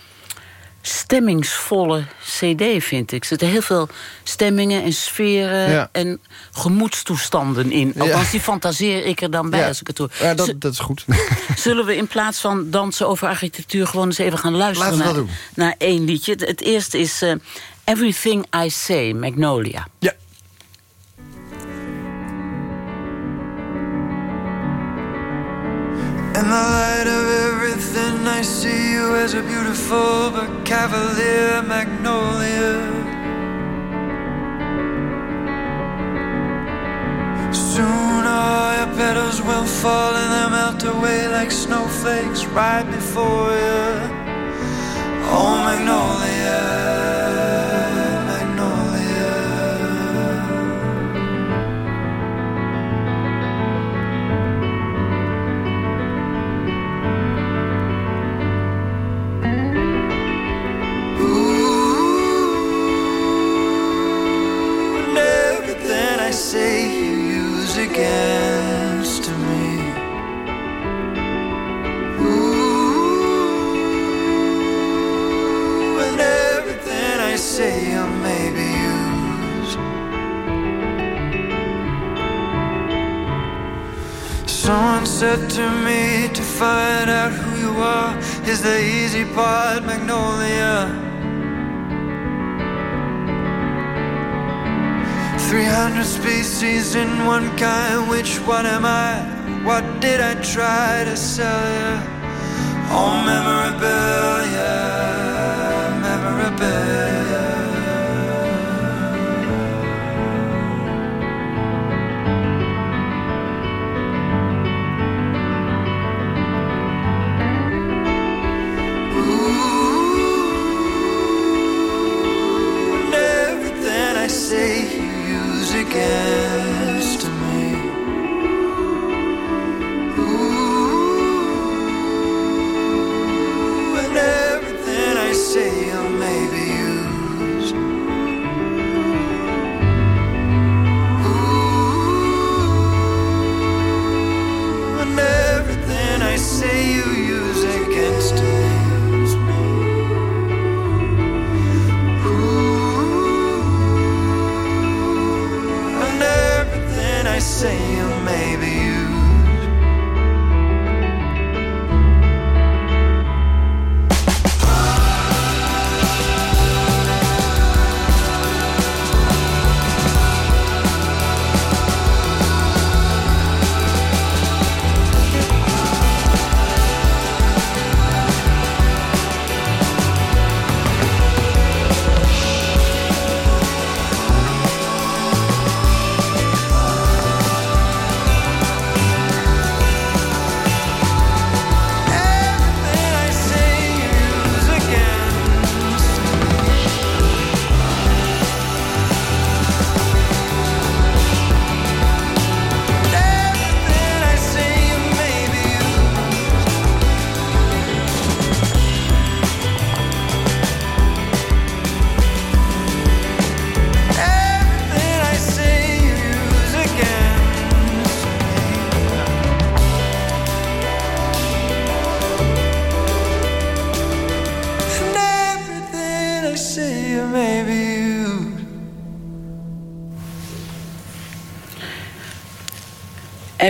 [SPEAKER 3] stemmingsvolle cd, vind ik. Er zitten heel veel stemmingen en sferen
[SPEAKER 4] Ja.
[SPEAKER 3] en gemoedstoestanden in.
[SPEAKER 4] Ja.
[SPEAKER 3] Althans, die fantaseer ik er dan bij
[SPEAKER 4] Ja.
[SPEAKER 3] als ik het doe.
[SPEAKER 4] Ja, dat, dat is goed.
[SPEAKER 3] Zullen we in plaats van dansen over architectuur... gewoon eens even gaan luisteren naar, één liedje. Het, eerste is eh, Everything I Say, Magnolia.
[SPEAKER 4] ja.
[SPEAKER 6] In the light of everything, I see as a beautiful but cavalier magnolia. Soon all your petals will fall and they'll melt away like snowflakes right before you. Oh, Magnolia. Someone said to me to find out who you are is the easy part, Magnolia. 300 species in one kind, which one am I? What did I try to sell you? Oh, memorabilia, again.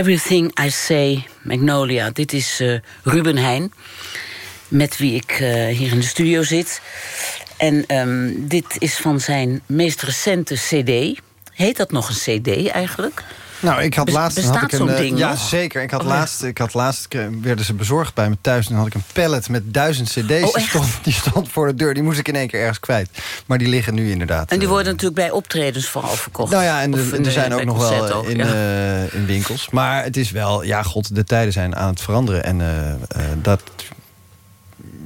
[SPEAKER 6] Everything I Say,
[SPEAKER 3] Magnolia. Dit is eh, Ruben Heijn, met wie ik eh, hier in de studio zit. En ehm, dit is van zijn meest recente cd. Heet dat nog een cd eigenlijk?
[SPEAKER 4] Nou, ik had laatst...
[SPEAKER 3] bestaat
[SPEAKER 4] had ik een,
[SPEAKER 3] zo'n
[SPEAKER 4] eh,
[SPEAKER 3] ding
[SPEAKER 4] Ja,
[SPEAKER 3] nog?
[SPEAKER 4] zeker. Ik had
[SPEAKER 3] Oh,
[SPEAKER 4] laatst, ik had laatst eh, werden ze bezorgd bij me thuis. En dan had ik een pallet met duizend cd's.
[SPEAKER 3] Oh,
[SPEAKER 4] die, stond, die stond voor de deur. Die moest ik in één keer ergens kwijt. Maar die liggen nu inderdaad.
[SPEAKER 3] En die
[SPEAKER 4] eh,
[SPEAKER 3] worden natuurlijk bij optredens vooral verkocht.
[SPEAKER 4] Nou ja, en, er- zijn ook nog wel
[SPEAKER 3] ook,
[SPEAKER 4] in,
[SPEAKER 3] ja.
[SPEAKER 4] in winkels. Maar het is wel, ja, god, de tijden zijn aan het veranderen. En dat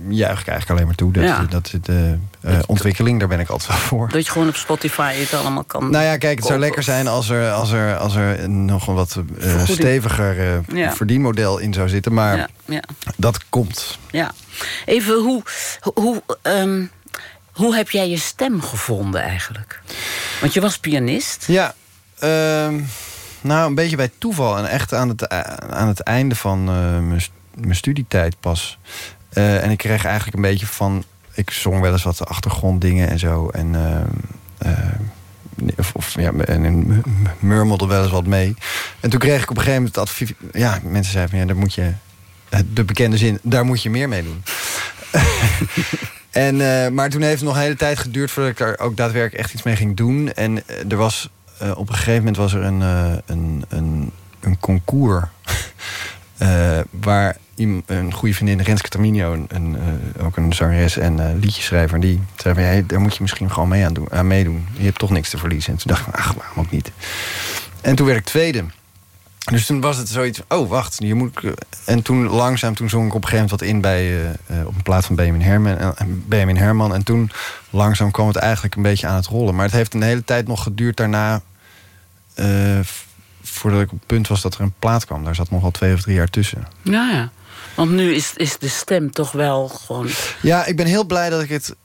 [SPEAKER 4] juich ik eigenlijk alleen maar toe. Dat,
[SPEAKER 3] Ja.
[SPEAKER 4] dat de eh, ontwikkeling, daar ben ik altijd wel voor.
[SPEAKER 3] Dat je gewoon op Spotify het allemaal kan...
[SPEAKER 4] Nou ja, kijk, het zou lekker zijn als er, als er, als er nog een wat eh, steviger eh,
[SPEAKER 3] Ja.
[SPEAKER 4] verdienmodel in zou zitten. Maar
[SPEAKER 3] Ja, ja,
[SPEAKER 4] dat komt.
[SPEAKER 3] ja. Even, hoe, hoe, ehm, hoe heb jij je stem gevonden eigenlijk? Want je was pianist.
[SPEAKER 4] Ja, ehm, nou een beetje bij toeval. En echt aan het, eh, aan het einde van eh, mijn studietijd pas. Eh, en ik kreeg eigenlijk een beetje van... Ik zong wel eens wat achtergronddingen en zo. En, ehm, eh, of, of, ja, en, murmelde wel eens wat mee. En toen kreeg ik op een gegeven moment advies... Ja, mensen zeiden van ja, daar moet je... De bekende zin, daar moet je meer mee doen. En, eh, maar toen heeft het nog een hele tijd geduurd voordat ik daar ook daadwerkelijk echt iets mee ging doen. En eh, er was eh, op een gegeven moment was er een, eh, een, een, een concours. eh, waar een goede vriendin, Renske Terminio, een, eh, ook een zangeres en eh, liedjeschrijver, die zei van, daar moet je misschien gewoon mee aan, doen, aan meedoen. Je hebt toch niks te verliezen. En toen dacht ik, ach, waarom ook niet? En toen werd ik tweede. Dus toen was het zoiets oh wacht, je moet... En toen langzaam, toen zong ik op een gegeven moment wat in bij... Uh, op een plaat van Benjamin Herman, uh, Benjamin Herman. En toen langzaam kwam het eigenlijk een beetje aan het rollen. Maar het heeft een hele tijd nog geduurd daarna... Uh, voordat ik op het punt was dat er een plaat kwam. Daar zat nog wel twee of drie jaar tussen.
[SPEAKER 3] Ja, ja. Want nu is, is de stem toch wel gewoon...
[SPEAKER 4] Ja, ik ben heel blij dat ik het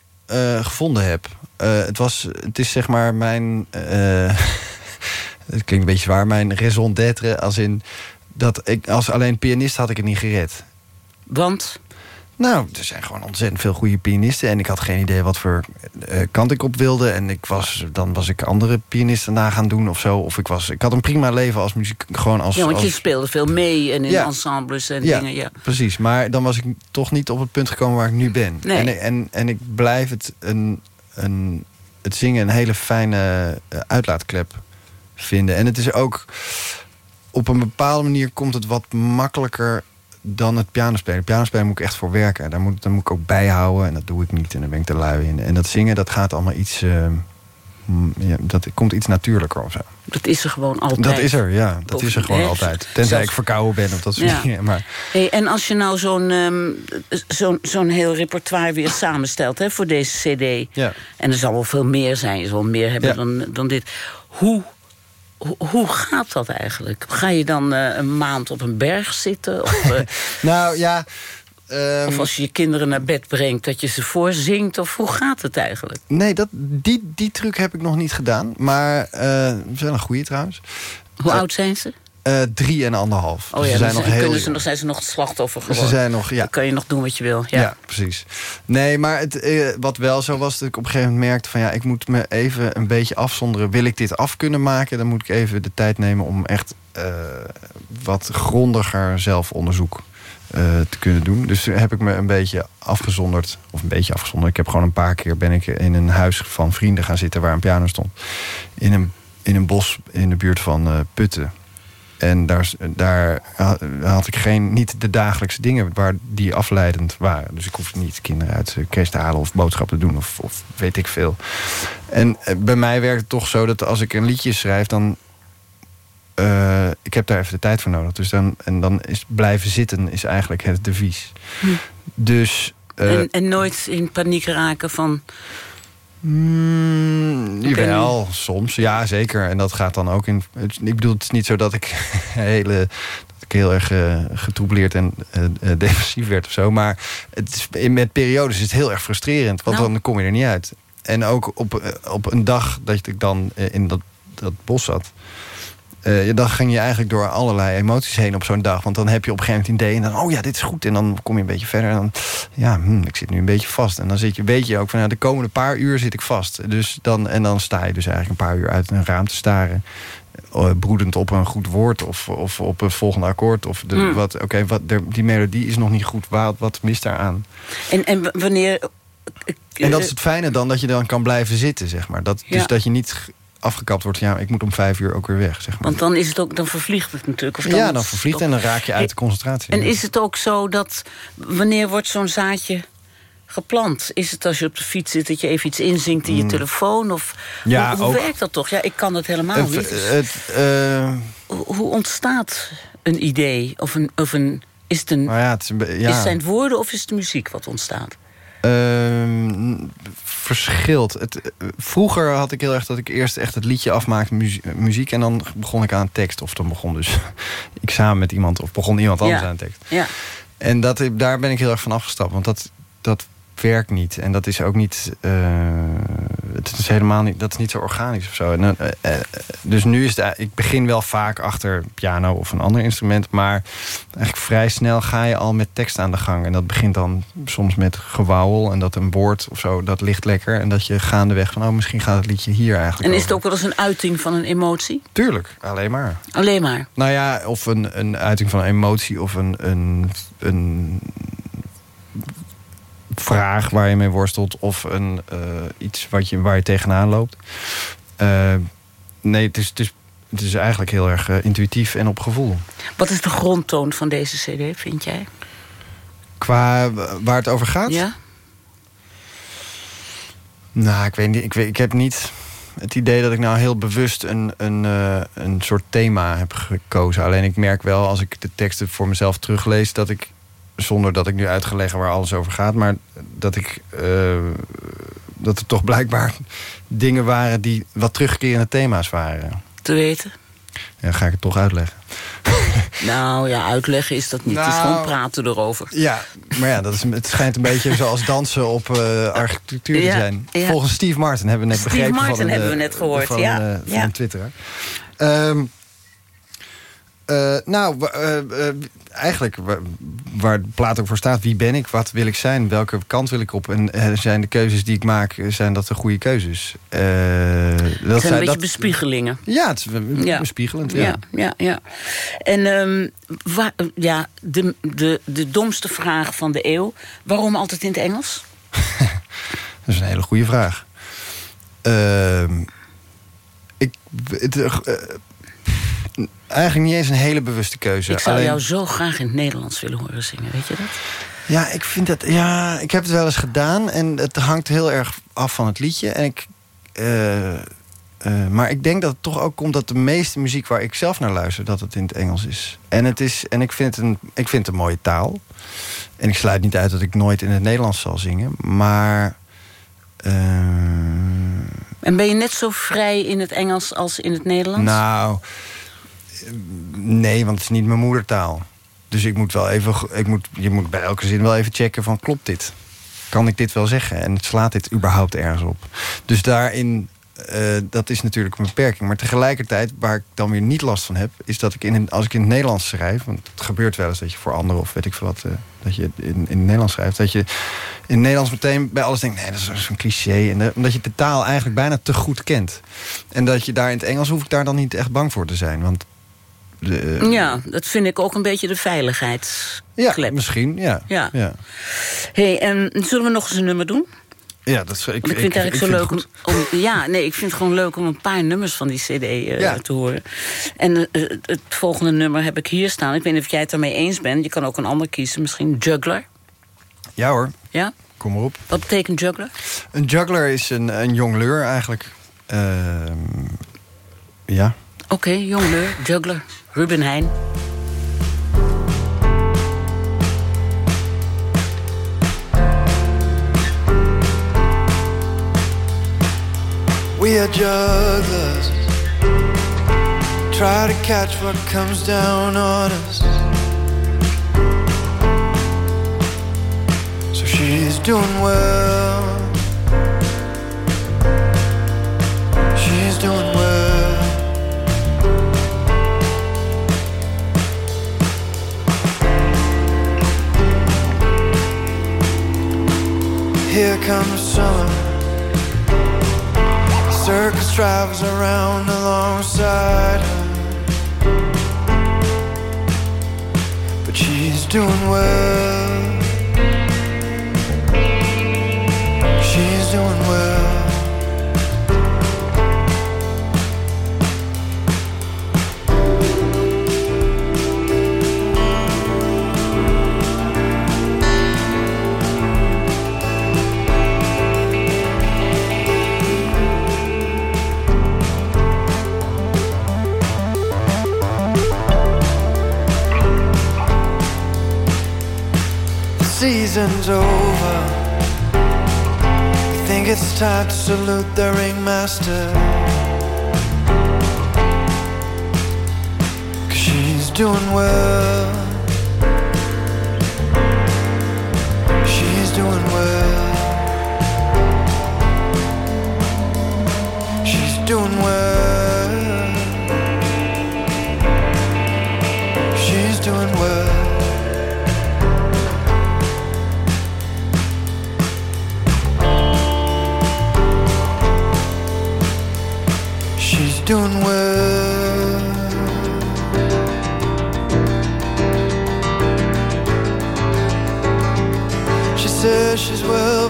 [SPEAKER 4] gevonden heb. het, was, het is zeg maar mijn het klinkt een beetje zwaar, mijn raison d'être als in dat ik als alleen pianist had ik het niet gered.
[SPEAKER 3] Want?
[SPEAKER 4] Nou, er zijn gewoon ontzettend veel goede pianisten. En ik had geen idee wat voor uh, kant ik op wilde. En ik was, dan was ik andere pianisten na gaan doen of zo. Of ik, was, ik had een prima leven als muziek. Gewoon als,
[SPEAKER 3] ja, want je speelde veel mee en in ensembles en
[SPEAKER 4] ja,
[SPEAKER 3] dingen. Ja,
[SPEAKER 4] precies. Maar dan was ik toch niet op het punt gekomen waar ik nu ben.
[SPEAKER 3] Nee.
[SPEAKER 4] En, en, en ik blijf het, een, een, het zingen een hele fijne uh, uitlaatklep vinden. En het is ook... Op een bepaalde manier komt het wat makkelijker dan het pianospelen. Pianospelen moet ik echt voor werken. Daar moet, daar moet ik ook bijhouden. En dat doe ik niet. En dan ben ik te lui in. En dat zingen, dat gaat allemaal iets... Uh, ja, dat komt iets natuurlijker of zo.
[SPEAKER 3] Dat is er gewoon altijd.
[SPEAKER 4] Dat is er, ja. Dat of, is er gewoon hè? altijd. Tenzij ik verkouden ben of dat soort
[SPEAKER 3] ja.
[SPEAKER 4] dingen. Maar...
[SPEAKER 3] Hey, en als je nou zo'n um, zo'n zo'n heel repertoire weer samenstelt hè, voor deze cd...
[SPEAKER 4] Ja.
[SPEAKER 3] en er zal wel veel meer zijn, je zal meer hebben dan, dan dit... Hoe hoe gaat dat eigenlijk? Ga je dan uh, een maand op een berg zitten? Of, uh,
[SPEAKER 4] nou ja.
[SPEAKER 3] Um, of als je je kinderen naar bed brengt, dat je ze voorzingt? Of hoe gaat het eigenlijk?
[SPEAKER 4] Nee, dat, die, die truc heb ik nog niet gedaan. Maar uh, wel een goede trouwens.
[SPEAKER 3] Hoe oud zijn ze?
[SPEAKER 4] Uh, drie en anderhalf.
[SPEAKER 3] Oh ja,
[SPEAKER 4] dus ze zijn nog heel
[SPEAKER 3] kunnen ze nog, zijn ze nog het slachtoffer geworden.
[SPEAKER 4] Ze zijn nog, ja.
[SPEAKER 3] Dan kan je nog doen wat je wil. Ja,
[SPEAKER 4] ja precies. Nee, maar het, uh, wat wel zo was, dat ik op een gegeven moment merkte... van ja, ik moet me even een beetje afzonderen. Wil ik dit af kunnen maken, dan moet ik even de tijd nemen... om echt uh, wat grondiger zelfonderzoek te kunnen doen. Dus heb ik me een beetje afgezonderd. Of een beetje afgezonderd. Ik heb gewoon een paar keer ben ik in een huis van vrienden gaan zitten... waar een piano stond. In een, in een bos in de buurt van Putten... En daar, daar had ik geen, niet de dagelijkse dingen waar die afleidend waren. Dus ik hoefde niet kinderen uit de kerst te halen of boodschappen te doen of, of weet ik veel. En bij mij werkt het toch zo dat als ik een liedje schrijf, dan. Uh, ik heb daar even de tijd voor nodig. Dus dan, en dan is blijven zitten is eigenlijk het devies. Hm. Dus. Uh,
[SPEAKER 3] en, en nooit in paniek raken van.
[SPEAKER 4] Mm, jawel, soms. Ja, zeker. En dat gaat dan ook in... Ik bedoel, het is niet zo dat ik, hele, dat ik heel erg uh, en uh, depressief werd of zo. Maar het is, met periodes is het heel erg frustrerend. Want nou. dan kom je er niet uit. En ook op, op een dag dat ik dan in dat, dat bos zat... Uh, dan ging je eigenlijk door allerlei emoties heen op zo'n dag. Want dan heb je op een gegeven moment idee. En dan, oh ja, dit is goed. En dan kom je een beetje verder. En dan, ja, hm, ik zit nu een beetje vast. En dan zit je, weet je ook van, ja, de komende paar uur zit ik vast. Dus dan, en dan sta je dus eigenlijk een paar uur uit een raam te staren. Uh, broedend op een goed woord of, of op een volgende akkoord. Of de, hmm. wat, oké, wat die melodie is nog niet goed. Wat, wat mist daaraan?
[SPEAKER 3] En, en wanneer...
[SPEAKER 4] En dat is het fijne dan, dat je dan kan blijven zitten, zeg maar. Dat, ja. Dus dat je niet afgekapt wordt... ja, ik moet om vijf uur ook weer weg, zeg maar.
[SPEAKER 3] Want dan, is het ook, dan vervliegt het natuurlijk. Of dan
[SPEAKER 4] ja, dan vervliegt en dan raak je uit de concentratie.
[SPEAKER 3] En is het ook zo dat... wanneer wordt zo'n zaadje geplant? Is het als je op de fiets zit dat je even iets inzinkt in je mm. telefoon? Of,
[SPEAKER 4] ja,
[SPEAKER 3] hoe, hoe
[SPEAKER 4] ook,
[SPEAKER 3] werkt dat toch? Ja, ik kan het helemaal
[SPEAKER 4] het,
[SPEAKER 3] niet.
[SPEAKER 4] Het, uh,
[SPEAKER 3] hoe, ontstaat een idee? Of een... Of een is het, een,
[SPEAKER 4] nou ja, het is, ja.
[SPEAKER 3] is het woorden of is het de muziek wat ontstaat?
[SPEAKER 4] Uh, verschilt. Het, vroeger had ik heel erg dat ik eerst echt het liedje afmaakte, muziek, muziek en dan begon ik aan tekst. Of dan begon dus ik samen met iemand, of begon iemand anders
[SPEAKER 3] ja.
[SPEAKER 4] aan tekst.
[SPEAKER 3] Ja.
[SPEAKER 4] En dat, daar ben ik heel erg van afgestapt. Want dat, dat werkt niet. En dat is ook niet... Uh, het is helemaal niet... Dat is niet zo organisch of zo. En, uh, uh, dus nu is het... Ik begin wel vaak achter piano of een ander instrument. Maar eigenlijk vrij snel ga je al met tekst aan de gang. En dat begint dan soms met gewauwel. En dat een woord of zo, dat ligt lekker. En dat je gaandeweg van... Oh, misschien gaat het liedje hier eigenlijk
[SPEAKER 3] En is het ook wel eens een uiting van een emotie?
[SPEAKER 4] Tuurlijk, alleen maar.
[SPEAKER 3] Alleen maar?
[SPEAKER 4] Nou ja, of een, een uiting van een emotie. Of een... een, een vraag waar je mee worstelt of een, uh, iets wat je, waar je tegenaan loopt. Uh, nee, het is, het, is, het is eigenlijk heel erg uh, intuïtief en op gevoel.
[SPEAKER 3] Wat is de grondtoon van deze cd, vind jij?
[SPEAKER 4] Qua waar het over gaat?
[SPEAKER 3] Ja.
[SPEAKER 4] Nou, ik weet niet. Ik, weet, ik heb niet. het idee dat ik nou heel bewust een, een, eh, een soort thema heb gekozen. Alleen ik merk wel als ik de teksten voor mezelf teruglees... dat ik, zonder dat ik nu uit ga leggen waar alles over gaat... maar dat ik... eh, dat er toch blijkbaar dingen waren die wat terugkerende thema's waren.
[SPEAKER 3] Te weten?
[SPEAKER 4] Ja, ga ik het toch uitleggen.
[SPEAKER 3] Nou ja, uitleggen is dat niet. het is
[SPEAKER 4] Nou,
[SPEAKER 3] gewoon praten erover.
[SPEAKER 4] Ja, maar ja, dat is, het schijnt een beetje zoals dansen op eh, architectuur te zijn.
[SPEAKER 3] ja.
[SPEAKER 4] Volgens Steve Martin hebben we net
[SPEAKER 3] Steve
[SPEAKER 4] begrepen.
[SPEAKER 3] Martin
[SPEAKER 4] van een,
[SPEAKER 3] hebben we
[SPEAKER 4] eh,
[SPEAKER 3] net gehoord,
[SPEAKER 4] van,
[SPEAKER 3] ja.
[SPEAKER 4] eh, van
[SPEAKER 3] Ja.
[SPEAKER 4] een eh, nou, eh, eigenlijk wa- waar de plaat ook voor staat... wie ben ik, wat wil ik zijn, welke kant wil ik op... en zijn de keuzes die ik maak, zijn dat de goede keuzes? Dat
[SPEAKER 3] Het zijn een
[SPEAKER 4] zijn-
[SPEAKER 3] beetje
[SPEAKER 4] dat-
[SPEAKER 3] bespiegelingen.
[SPEAKER 4] Ja, het is
[SPEAKER 3] Ja.
[SPEAKER 4] bespiegelend. Ja.
[SPEAKER 3] Ja, ja, ja. En ehm, ja, de, de, de domste vraag van de eeuw. Waarom altijd in het Engels?
[SPEAKER 4] Dat is een hele goede vraag. Ehm, ik, het, eigenlijk niet eens een hele bewuste keuze.
[SPEAKER 3] Ik zou
[SPEAKER 4] Alleen-
[SPEAKER 3] jou zo graag in het Nederlands willen horen zingen, weet je dat?
[SPEAKER 4] Ja, ik vind dat. Ja, ik heb het wel eens gedaan en het hangt heel erg af van het liedje. En ik, eh, eh, maar ik denk dat het toch ook komt dat de meeste muziek waar ik zelf naar luister, dat het in het Engels is. En, het is, en ik, vind het een, ik vind het een mooie taal. En ik sluit niet uit dat ik nooit in het Nederlands zal zingen. Maar. eh,
[SPEAKER 3] En ben je net zo vrij in het Engels als in het Nederlands?
[SPEAKER 4] Nou, nee, want het is niet mijn moedertaal. Dus ik moet wel even, ik moet, je moet bij elke zin wel even checken van klopt dit? Kan ik dit wel zeggen? En slaat dit überhaupt ergens op? Dus daarin, eh, dat is natuurlijk een beperking. Maar tegelijkertijd, waar ik dan weer niet last van heb... is dat ik in, als ik in het Nederlands schrijf... want het gebeurt wel eens dat je voor anderen of weet ik veel wat... eh, dat je in, in het Nederlands schrijft... dat je in het Nederlands meteen bij alles denkt... nee, dat is zo'n cliché. En, omdat je de taal eigenlijk bijna te goed kent. En dat je daar in het Engels hoef ik daar dan niet echt bang voor te zijn. Want de,
[SPEAKER 3] Ja, dat vind ik ook een beetje de veiligheidsklep.
[SPEAKER 4] ja, misschien, ja.
[SPEAKER 3] Ja.
[SPEAKER 4] ja.
[SPEAKER 3] Hey, en zullen we nog eens een nummer doen?
[SPEAKER 4] Ja, dat is, ik,
[SPEAKER 3] ik vind het eigenlijk zo leuk om, Ja, nee, ik vind het gewoon leuk om een paar nummers van die CD eh,
[SPEAKER 4] Ja.
[SPEAKER 3] te horen. En eh, het volgende nummer heb ik hier staan. Ik weet niet of jij het daarmee eens bent. Je kan ook een ander kiezen, misschien Juggler.
[SPEAKER 4] Ja hoor,
[SPEAKER 3] Ja?
[SPEAKER 4] kom maar op.
[SPEAKER 3] Wat betekent Juggler?
[SPEAKER 4] Een juggler is een, een jongleur eigenlijk. Ehm, ja.
[SPEAKER 3] Oké, jongleur, Juggler, Ruben Heijn.
[SPEAKER 6] We are jugglers. Try to catch what comes down on us. So she's doing well. She's doing comes summer. Circus drives around alongside her. But she's doing well. She's doing well. Season's over. I think it's time to salute the ringmaster. Cause she's doing well. She's doing well. She's doing well. Doing well. She says she's well,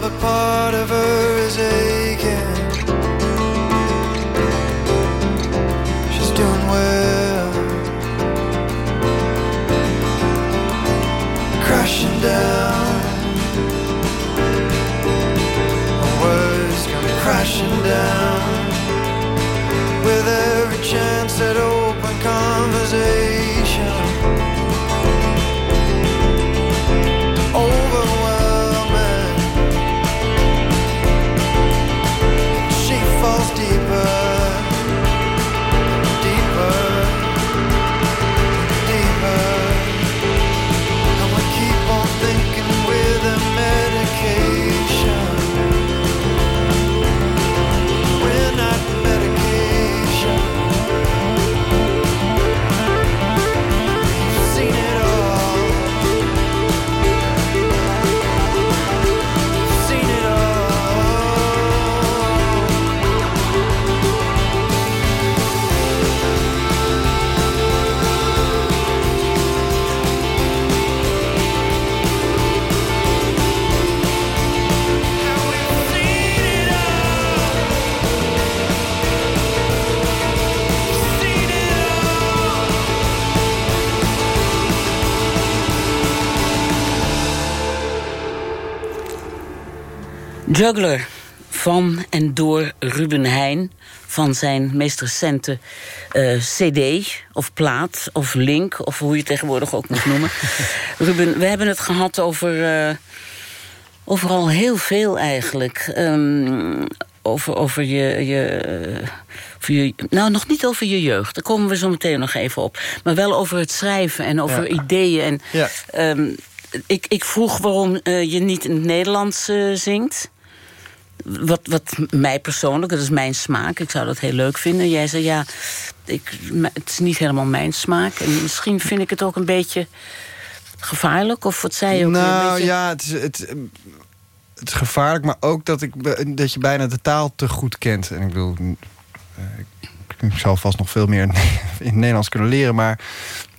[SPEAKER 3] Juggler van en door Ruben Heijn... van zijn meest recente eh, cd of plaat of link... of hoe je het tegenwoordig ook moet noemen. Ruben, we hebben het gehad over... eh, over al heel veel eigenlijk. Ehm, over, over je... je eh, over je, nou, nog niet over je jeugd. Daar komen we zo meteen nog even op. Maar wel over het schrijven en over
[SPEAKER 4] Ja.
[SPEAKER 3] ideeën. En,
[SPEAKER 4] Ja.
[SPEAKER 3] ehm, ik, ik vroeg waarom eh, je niet in het Nederlands eh, zingt. Wat, wat mij persoonlijk, dat is mijn smaak. Ik zou dat heel leuk vinden. Jij zei ja, ik, het is niet helemaal mijn smaak. En misschien vind ik het ook een beetje gevaarlijk. Of wat zei je ook?
[SPEAKER 4] Nou
[SPEAKER 3] beetje-
[SPEAKER 4] ja, het is, het, het is gevaarlijk, maar ook dat, ik, dat je bijna de taal te goed kent. En ik bedoel, eh, ik, zal vast nog veel meer in het Nederlands kunnen leren, maar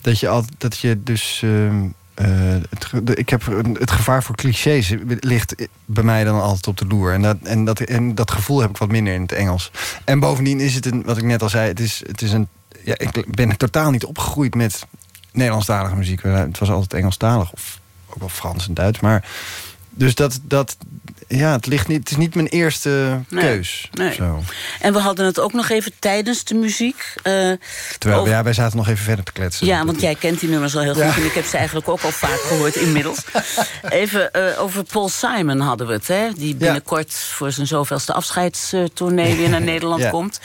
[SPEAKER 4] dat je, al, dat je dus. ehm, eh, het, ik heb het gevaar voor clichés ligt bij mij dan altijd op de loer. En dat, en, dat, en dat gevoel heb ik wat minder in het Engels. En bovendien is het een, wat ik net al zei, het is, het is een. Ja, ik ben totaal niet opgegroeid met Nederlandstalige muziek. Het was altijd Engelstalig of ook wel Frans en Duits. Maar dus dat, dat ja, het ligt niet. Het is niet mijn eerste
[SPEAKER 3] Nee,
[SPEAKER 4] keus.
[SPEAKER 3] nee.
[SPEAKER 4] Zo.
[SPEAKER 3] En we hadden het ook nog even tijdens de muziek. eh,
[SPEAKER 4] Terwijl
[SPEAKER 3] over-
[SPEAKER 4] ja, wij zaten nog even verder te kletsen.
[SPEAKER 3] Ja, want jij kent die nummers al heel goed. En ik heb ze eigenlijk ook al vaak gehoord inmiddels. Even eh, over Paul Simon hadden we het, hè? Die binnenkort voor zijn zoveelste afscheidstournee weer naar Nederland
[SPEAKER 4] Ja.
[SPEAKER 3] komt.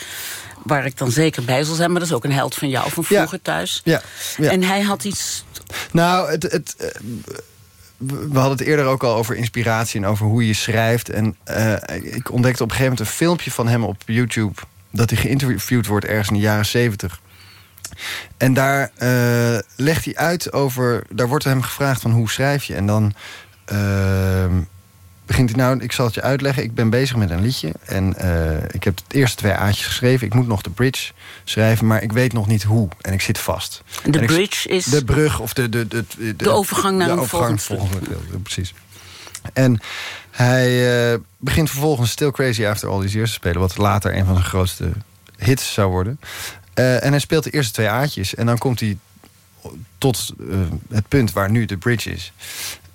[SPEAKER 3] Waar ik dan zeker bij zal zijn. Maar dat is ook een held van jou van
[SPEAKER 4] Ja.
[SPEAKER 3] vroeger thuis.
[SPEAKER 4] Ja, ja.
[SPEAKER 3] En hij had iets...
[SPEAKER 4] Nou, het, het, eh, we hadden het eerder ook al over inspiratie en over hoe je schrijft. En eh, ik ontdekte op een gegeven moment een filmpje van hem op YouTube. Dat hij geïnterviewd wordt ergens in de jaren zeventig. En daar eh, legt hij uit over. Daar wordt hem gevraagd van hoe schrijf je. En dan ehm, begint hij nou. Ik zal het je uitleggen. Ik ben bezig met een liedje. En eh, ik heb het eerste twee aatjes geschreven. Ik moet nog de bridge schrijven, maar ik weet nog niet hoe. En ik zit vast.
[SPEAKER 3] De
[SPEAKER 4] ik-
[SPEAKER 3] bridge is...
[SPEAKER 4] de brug of de... De, de, de,
[SPEAKER 3] De overgang naar
[SPEAKER 4] de
[SPEAKER 3] een
[SPEAKER 4] overgang
[SPEAKER 3] volgend
[SPEAKER 4] volgende gedeelte, Precies. En hij eh, begint vervolgens Still Crazy After All These Years te spelen... wat later een van zijn grootste hits zou worden. Eh, en hij speelt de eerste twee aatjes. En dan komt hij tot eh, het punt waar nu de bridge is.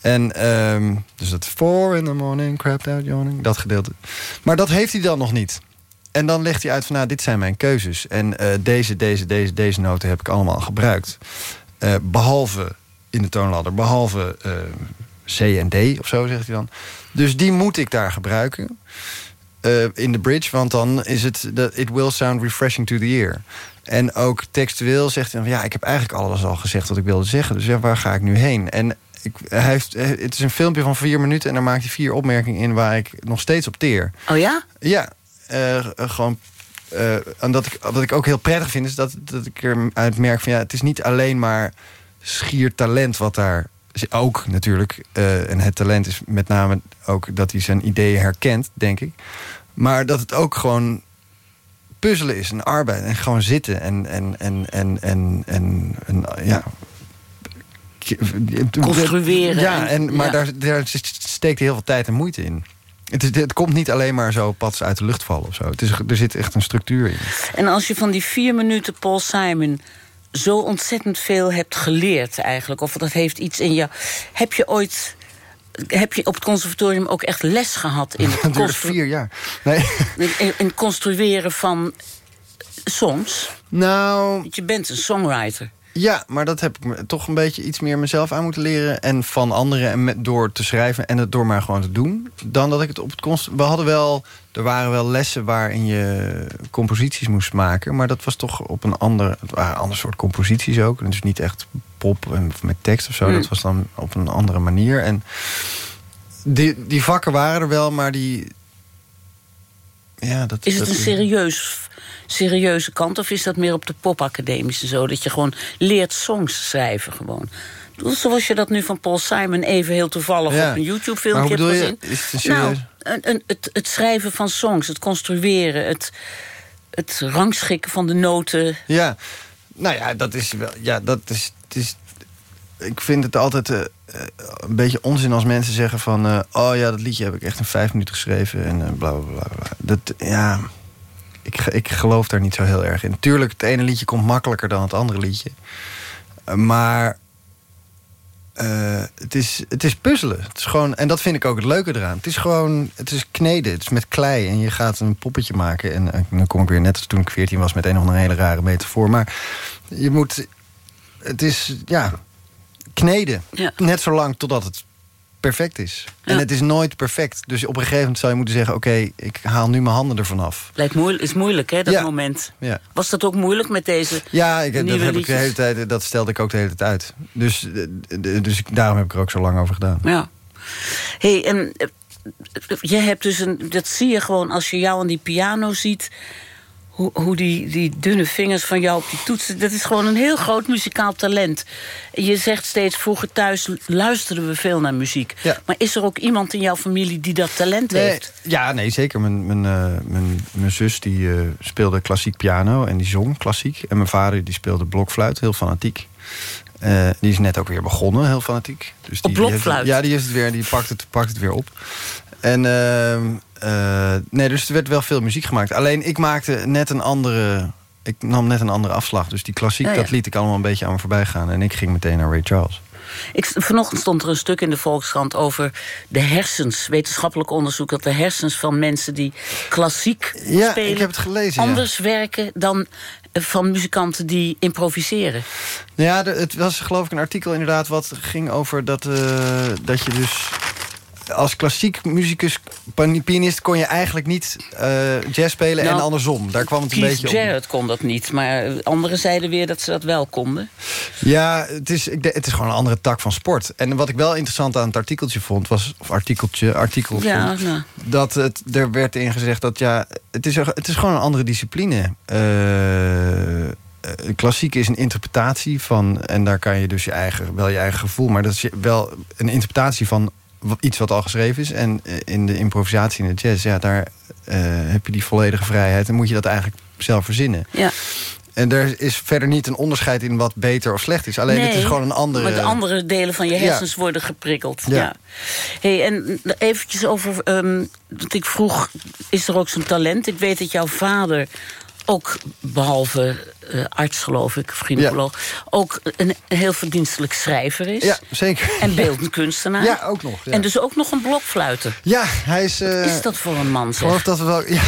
[SPEAKER 4] En ehm, dus dat four in the morning, crapped out yawning, dat gedeelte. Maar dat heeft hij dan nog niet. En dan legt hij uit van, nou, dit zijn mijn keuzes. En eh, deze, deze, deze, deze noten heb ik allemaal gebruikt. Eh, behalve in de toonladder, behalve eh, C en D of zo, zegt hij dan. Dus die moet ik daar gebruiken. in de bridge, want dan is het... dat it will sound refreshing to the ear. En ook textueel zegt hij... van, ja, ik heb eigenlijk alles al gezegd wat ik wilde zeggen. Dus ja, waar ga ik nu heen? En ik, hij heeft, het is een filmpje van vier minuten... en daar maakt hij vier opmerkingen in waar ik nog steeds op teer.
[SPEAKER 3] Oh ja?
[SPEAKER 4] Ja, gewoon. eh, en dat ik, wat ik ook heel prettig vind, is dat, dat ik eruit merk van ja, het is niet alleen maar schier talent wat daar. Ook natuurlijk. eh, en het talent is met name ook dat hij zijn ideeën herkent, denk ik. Maar dat het ook gewoon puzzelen is, een arbeid. En gewoon zitten en. en, en, en, en, en, en ja.
[SPEAKER 3] Construeren
[SPEAKER 4] Ja,
[SPEAKER 3] en-
[SPEAKER 4] en, maar
[SPEAKER 3] ja.
[SPEAKER 4] Daar, daar steekt heel veel tijd en moeite in. Het, is, het komt niet alleen maar zo pats uit de lucht vallen of zo. Het is, er zit echt een structuur in.
[SPEAKER 3] En als je van die vier minuten Paul Simon zo ontzettend veel hebt geleerd eigenlijk... of dat heeft iets in jou... Heb je ooit... Heb je op het conservatorium ook echt les gehad in het constru-
[SPEAKER 4] vier jaar. Nee.
[SPEAKER 3] in, in construeren van songs?
[SPEAKER 4] Nou,
[SPEAKER 3] je bent een songwriter.
[SPEAKER 4] Ja, maar dat heb ik toch een beetje iets meer mezelf aan moeten leren. En van anderen en met, door te schrijven en het door maar gewoon te doen. Dan dat ik het op het const... We hadden wel... Er waren wel lessen waarin je composities moest maken. Maar dat was toch op een ander... Het waren ander soort composities ook. Dus niet echt pop en met tekst of zo.
[SPEAKER 3] Hmm.
[SPEAKER 4] Dat was dan op een andere manier. En die, die vakken waren er wel, maar die... Ja, dat,
[SPEAKER 3] Is het
[SPEAKER 4] dat
[SPEAKER 3] een serieus, serieuze kant of is dat meer op de popacademische zo? Dat je gewoon leert songs schrijven gewoon. Zoals je dat nu van Paul Simon even heel toevallig
[SPEAKER 4] Ja.
[SPEAKER 3] op een YouTube-filmpje hebt gezien.
[SPEAKER 4] Is het.
[SPEAKER 3] Nou, een, een, het, het schrijven van songs, het construeren, het, het rangschikken van de noten.
[SPEAKER 4] Ja, nou ja, dat is wel. Ja, dat is. Het is ik vind het altijd eh, een beetje onzin als mensen zeggen van... eh, oh ja, dat liedje heb ik echt in vijf minuten geschreven en eh, bla bla bla. bla. Dat, ja, ik, ik geloof daar niet zo heel erg in. Tuurlijk, het ene liedje komt makkelijker dan het andere liedje. Eh, maar eh, het, is, het is puzzelen. Het is gewoon, en dat vind ik ook het leuke eraan. Het is gewoon, het is kneden. Het is met klei. En je gaat een poppetje maken. En eh, dan kom ik weer net als toen ik 14 was met een of andere hele rare metafoor. Maar je moet, het is, ja, kneden.
[SPEAKER 3] Ja.
[SPEAKER 4] Net zo lang totdat het perfect is. En
[SPEAKER 3] Ja.
[SPEAKER 4] het is nooit perfect. Dus op een gegeven moment zou je moeten zeggen... oké, ik haal nu mijn handen ervan af.
[SPEAKER 3] Lijkt moeilijk, is moeilijk, hè, dat
[SPEAKER 4] Ja.
[SPEAKER 3] moment.
[SPEAKER 4] Ja.
[SPEAKER 3] Was dat ook moeilijk met deze
[SPEAKER 4] Ja, ik, dat, heb ik de hele tijd, dat stelde ik ook de hele tijd uit. Dus, eh, dus daarom heb ik er ook zo lang over gedaan.
[SPEAKER 3] Ja. hey, en eh, je hebt dus een. Dat zie je gewoon als je jou aan die piano ziet. Hoe, hoe die, die dunne vingers van jou op die toetsen. Dat is gewoon een heel groot muzikaal talent. En Je zegt steeds, vroeger thuis luisterden we veel naar muziek.
[SPEAKER 4] Ja.
[SPEAKER 3] Maar is er ook iemand in jouw familie die dat talent
[SPEAKER 4] Nee,
[SPEAKER 3] heeft?
[SPEAKER 4] ja, nee, zeker. Mijn, mijn, eh, mijn, mijn zus die eh, speelde klassiek piano en die zong klassiek. En mijn vader die speelde blokfluit, heel fanatiek. Eh, die is net ook weer begonnen, heel fanatiek. Dus die,
[SPEAKER 3] Op
[SPEAKER 4] die
[SPEAKER 3] blokfluit?
[SPEAKER 4] heeft- ja, die, heeft het weer, die pakt, het, pakt het weer op. En eh, nee, dus er werd wel veel muziek gemaakt. Alleen ik maakte net een andere. Ik nam net een andere afslag. Dus die klassiek,
[SPEAKER 3] Ja, ja.
[SPEAKER 4] dat liet ik allemaal een beetje aan me voorbij gaan. En ik ging meteen naar Ray Charles.
[SPEAKER 3] Ik, vanochtend stond er een stuk in de Volkskrant over de hersens. Wetenschappelijk onderzoek dat de hersens van mensen die klassiek
[SPEAKER 4] Ja,
[SPEAKER 3] spelen...
[SPEAKER 4] ik heb het gelezen. ja.
[SPEAKER 3] anders werken dan eh, van muzikanten die improviseren.
[SPEAKER 4] Ja, het was geloof ik een artikel inderdaad wat ging over dat, eh, dat je dus als klassiek muzikus, pianist, kon je eigenlijk niet eh, jazz spelen en
[SPEAKER 3] Nou,
[SPEAKER 4] andersom. Daar kwam het een beetje op.
[SPEAKER 3] Jarrett kon dat niet, maar anderen zeiden weer dat ze dat wel konden.
[SPEAKER 4] Ja, het is, het is gewoon een andere tak van sport. En wat ik wel interessant aan het artikeltje vond, was, of artikeltje, artikel
[SPEAKER 3] Ja, nou.
[SPEAKER 4] dat het, er werd in gezegd dat ja, het is, het is gewoon een andere discipline. Eh, eh, klassiek is een interpretatie van, en daar kan je dus je eigen, wel je eigen gevoel, maar dat is wel een interpretatie van iets wat al geschreven is. En eh, in de improvisatie in de jazz, ja, daar eh, heb je die volledige vrijheid en moet je dat eigenlijk zelf verzinnen.
[SPEAKER 3] Ja.
[SPEAKER 4] En er is verder niet een onderscheid in wat beter of slecht is. Alleen het is gewoon een andere...
[SPEAKER 3] De andere delen van je
[SPEAKER 4] Ja.
[SPEAKER 3] hersens worden geprikkeld. Ja.
[SPEAKER 4] Ja.
[SPEAKER 3] Hey, en eventjes over... want ik vroeg, is er ook zo'n talent? Ik weet dat jouw vader ook, behalve eh, arts geloof ik, gynaecoloog... ook een heel verdienstelijk schrijver is.
[SPEAKER 4] Ja, zeker.
[SPEAKER 3] En beeldend kunstenaar.
[SPEAKER 4] Ja, ook nog. Ja,
[SPEAKER 3] En dus ook nog een blokfluiter.
[SPEAKER 4] ja hij is... eh,
[SPEAKER 3] Is dat voor een man,
[SPEAKER 4] Ik geloof
[SPEAKER 3] zeg?
[SPEAKER 4] dat we wel, ja,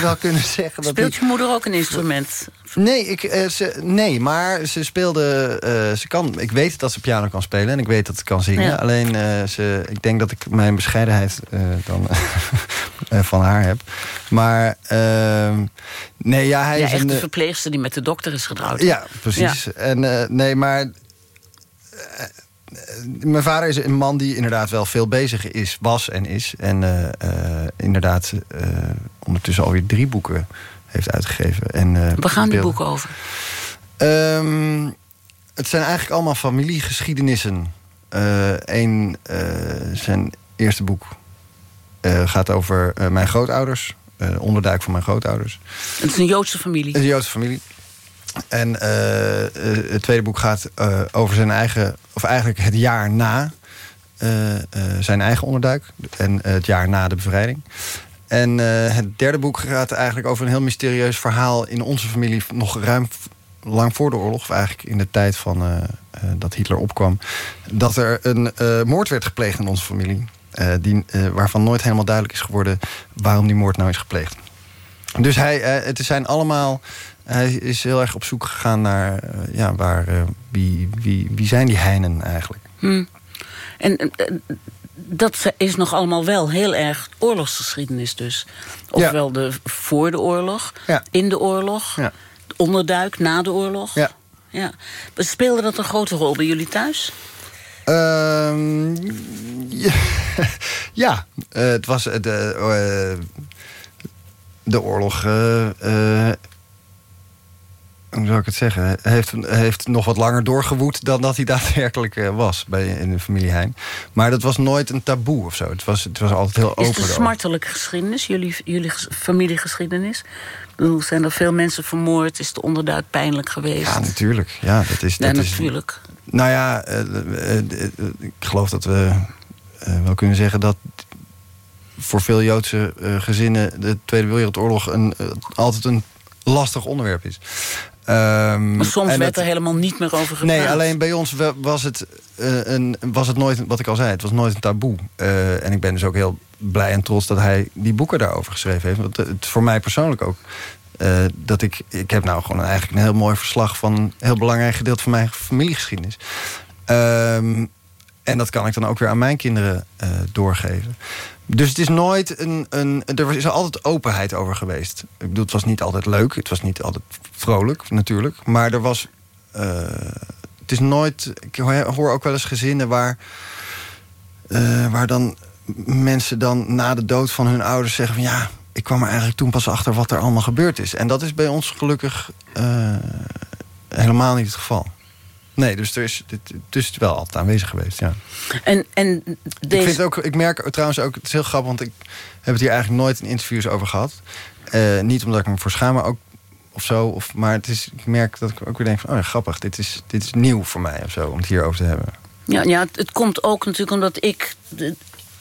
[SPEAKER 4] wel kunnen zeggen dat
[SPEAKER 3] Speelt
[SPEAKER 4] hij-
[SPEAKER 3] je moeder ook een instrument?
[SPEAKER 4] Nee, ik, eh, ze, nee, maar ze speelde... eh, ze kan, ik weet dat ze piano kan spelen en ik weet dat ze kan zingen.
[SPEAKER 3] Ja.
[SPEAKER 4] Alleen, eh, ze, ik denk dat ik mijn bescheidenheid dan van haar heb. Maar mijn nee, ja, hij
[SPEAKER 3] Ja,
[SPEAKER 4] is
[SPEAKER 3] echt
[SPEAKER 4] een...
[SPEAKER 3] de verpleegster die met de dokter is getrouwd.
[SPEAKER 4] Ja, precies. En nee, maar. mijn vader is een man die inderdaad wel veel bezig is, was en is. En inderdaad ondertussen alweer drie boeken heeft uitgegeven. En, eh,
[SPEAKER 3] Waar gaan die boeken over?
[SPEAKER 4] Ehm, het zijn eigenlijk allemaal familiegeschiedenissen. Eén, zijn eerste boek eh, gaat over eh, mijn grootouders. eh, onderduik van mijn grootouders.
[SPEAKER 3] Het is een Joodse familie.
[SPEAKER 4] Een Joodse familie. En eh, eh, het tweede boek gaat eh, over zijn eigen, of eigenlijk het jaar na eh, eh, zijn eigen onderduik. En eh, het jaar na de bevrijding. En eh, het derde boek gaat eigenlijk over een heel mysterieus verhaal in onze familie. Nog ruim lang voor de oorlog, eigenlijk in de tijd van eh, eh, dat Hitler opkwam. Dat er een moord werd gepleegd in onze familie. die, waarvan nooit helemaal duidelijk is geworden waarom die moord nou is gepleegd. Dus hij, het zijn allemaal... Hij is heel erg op zoek gegaan naar... ja, waar, wie, wie, wie zijn die heinen eigenlijk?
[SPEAKER 3] Hm. En dat is nog allemaal wel heel erg oorlogsgeschiedenis dus. Ofwel de, voor de oorlog,
[SPEAKER 4] Ja.
[SPEAKER 3] in de oorlog,
[SPEAKER 4] Ja.
[SPEAKER 3] onderduik, na de oorlog.
[SPEAKER 4] Ja.
[SPEAKER 3] Ja. Speelde dat een grote rol bij jullie thuis?
[SPEAKER 4] Ehm, ja, ja. Eh, het was eh, de, eh, de oorlog. Hoe zou ik het zeggen? Heeft, heeft nog wat langer doorgewoed dan dat hij daadwerkelijk eh, was bij, in de familie Heijn. Maar dat was nooit een taboe of zo. Het was, het was altijd heel
[SPEAKER 3] Is
[SPEAKER 4] open.
[SPEAKER 3] het een smartelijke geschiedenis, jullie, jullie ges- familiegeschiedenis? Bedoel, zijn er veel mensen vermoord? Is de onderduik pijnlijk geweest?
[SPEAKER 4] Ja, natuurlijk. Ja, dat is,
[SPEAKER 3] Ja,
[SPEAKER 4] dat is,
[SPEAKER 3] natuurlijk.
[SPEAKER 4] Nou ja, eh, eh, ik geloof dat we wel kunnen zeggen dat voor veel Joodse gezinnen de Tweede Wereldoorlog een, altijd een lastig onderwerp is. Ehm,
[SPEAKER 3] Maar soms werd
[SPEAKER 4] dat-
[SPEAKER 3] er helemaal niet meer over gepraat.
[SPEAKER 4] Nee, alleen bij ons wa- was het, eh, een, was het nooit, wat ik al zei, het was nooit een taboe. Eh, en ik ben dus ook heel blij en trots dat hij die boeken daarover geschreven heeft. Want het voor mij persoonlijk ook. eh, dat ik, ik heb nou gewoon eigenlijk een heel mooi verslag van een heel belangrijk gedeelte van mijn familiegeschiedenis. Ehm, en dat kan ik dan ook weer aan mijn kinderen eh, doorgeven. Dus het is nooit een, een. Er is altijd openheid over geweest. Ik bedoel, het was niet altijd leuk. Het was niet altijd vrolijk, natuurlijk. Maar er was. eh, het is nooit. Ik hoor ook wel eens gezinnen waar. eh, waar dan mensen dan na de dood van hun ouders zeggen van ja. Ik kwam er eigenlijk toen pas achter wat er allemaal gebeurd is. En dat is bij ons gelukkig helemaal niet het geval. Nee, dus er is, het, het is wel altijd aanwezig geweest, ja.
[SPEAKER 3] En, en
[SPEAKER 4] Ik,
[SPEAKER 3] deze...
[SPEAKER 4] vind het ook, ik merk trouwens ook, het is heel grappig, want ik heb het hier eigenlijk nooit in interviews over gehad. Eh, niet omdat ik me voor schaam, maar ook of zo. Of, maar het is, ik merk dat ik ook weer denk van, oh ja, grappig, dit is, dit is nieuw voor mij of zo, om het hierover te hebben.
[SPEAKER 3] Ja, ja het, het komt ook natuurlijk omdat ik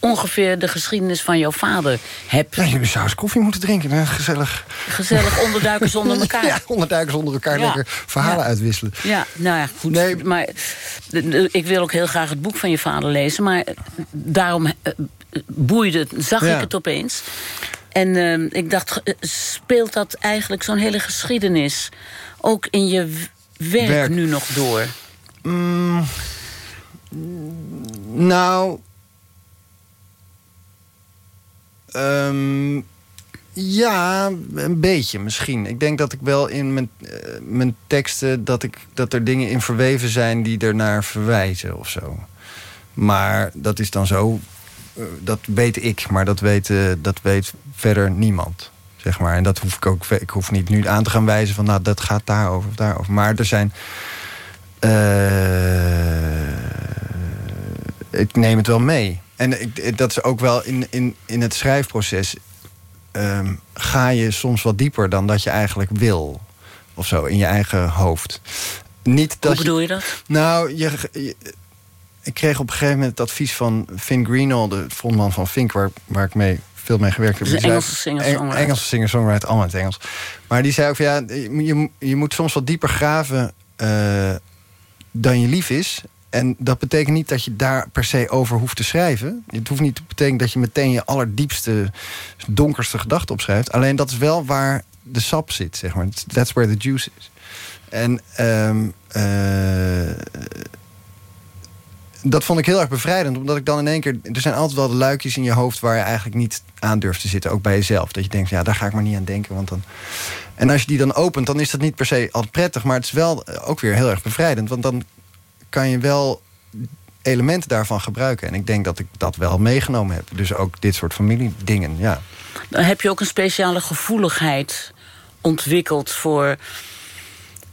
[SPEAKER 3] ongeveer de geschiedenis van jouw vader heb.
[SPEAKER 4] Ja, jullie zouden eens koffie moeten drinken, hè? gezellig.
[SPEAKER 3] Gezellig onderduikers onder elkaar.
[SPEAKER 4] Ja, onderduikers onder elkaar
[SPEAKER 3] Ja.
[SPEAKER 4] lekker verhalen
[SPEAKER 3] Ja.
[SPEAKER 4] uitwisselen.
[SPEAKER 3] Ja, nou ja, goed.
[SPEAKER 4] Nee.
[SPEAKER 3] Maar ik wil ook heel graag het boek van je vader lezen. Maar daarom eh, boeide, het, zag
[SPEAKER 4] Ja.
[SPEAKER 3] ik het opeens. En eh, ik dacht, eh, speelt dat eigenlijk zo'n hele geschiedenis... ook in je Werk. nu nog door?
[SPEAKER 4] Mm, nou. Ehm, ja, een beetje misschien. Ik denk dat ik wel in mijn, eh, mijn teksten. Dat, ik, dat er dingen in verweven zijn die ernaar verwijzen of zo. Maar dat is dan zo. eh, dat weet ik, maar dat weet, eh, dat weet verder niemand. Zeg maar. En dat hoef ik ook. Ik hoef niet nu aan te gaan wijzen van nou, dat gaat daarover of daarover. Maar er zijn. ik neem het wel mee. En ik, dat is ook wel in, in, in het schrijfproces. ehm, ga je soms wat dieper dan dat je eigenlijk wil. Of zo, in je eigen hoofd. Niet dat
[SPEAKER 3] Hoe bedoel je dat?
[SPEAKER 4] nou, je, je- ik kreeg op een gegeven moment het advies van Finn Greenall, de frontman van Fink, waar, waar ik mee, veel mee gewerkt heb. Die
[SPEAKER 3] een Engelse singer-songwriter.
[SPEAKER 4] Eng- Engelse singer-songwriter, allemaal in het Engels. Maar die zei ook van ja, je, je moet soms wat dieper graven eh, dan je lief is. En dat betekent niet dat je daar per se over hoeft te schrijven. Het hoeft niet te betekenen dat je meteen je allerdiepste, donkerste gedachten opschrijft. Alleen dat is wel waar de sap zit, zeg maar. That's where the juice is. En ehm, eh, dat vond ik heel erg bevrijdend. Omdat ik dan in één keer... Er zijn altijd wel de luikjes in je hoofd... waar je eigenlijk niet aan durft te zitten. Ook bij jezelf. Dat je denkt, ja, daar ga ik maar niet aan denken. Want dan... En als je die dan opent, dan is dat niet per se altijd prettig. Maar het is wel ook weer heel erg bevrijdend. Want dan kan je wel elementen daarvan gebruiken. En ik denk dat ik dat wel meegenomen heb. Dus ook dit soort familiedingen, ja.
[SPEAKER 3] Dan heb je ook een speciale gevoeligheid ontwikkeld voor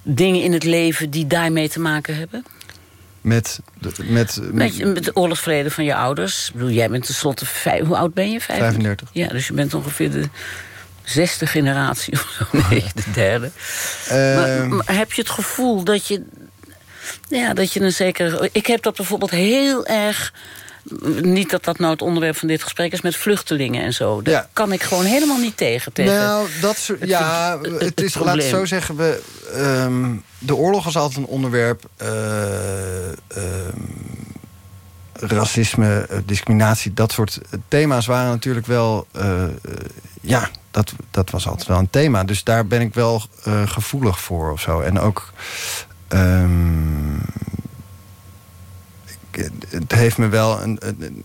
[SPEAKER 3] dingen in het leven die daarmee te maken hebben?
[SPEAKER 4] Met, de- met,
[SPEAKER 3] Met, het oorlogsverleden van je ouders. Ik bedoel, jij bent tenslotte... Vijf, hoe oud ben je? Vijf-
[SPEAKER 4] 35.
[SPEAKER 3] Ja, dus je bent ongeveer de zesde generatie of zo. Nee, de derde. Maar,
[SPEAKER 4] Ehm,
[SPEAKER 3] maar heb je het gevoel dat je... Ja, dat je een zekere... Ik heb dat bijvoorbeeld heel erg... Niet dat dat nou het onderwerp van dit gesprek is... met vluchtelingen en zo. Daar
[SPEAKER 4] Ja.
[SPEAKER 3] kan ik gewoon helemaal niet tegen. tegen
[SPEAKER 4] Nou, dat
[SPEAKER 3] het-
[SPEAKER 4] ja,
[SPEAKER 3] het- het-
[SPEAKER 4] het is, laat zo zeggen, we, ehm, de oorlog was altijd een onderwerp. eh, ehm, racisme, eh, discriminatie, dat soort thema's waren natuurlijk wel, eh, ja, dat, dat was altijd wel een thema. Dus daar ben ik wel gevoelig voor of zo. En ook... ehm, ik- het heeft me wel een, een- een-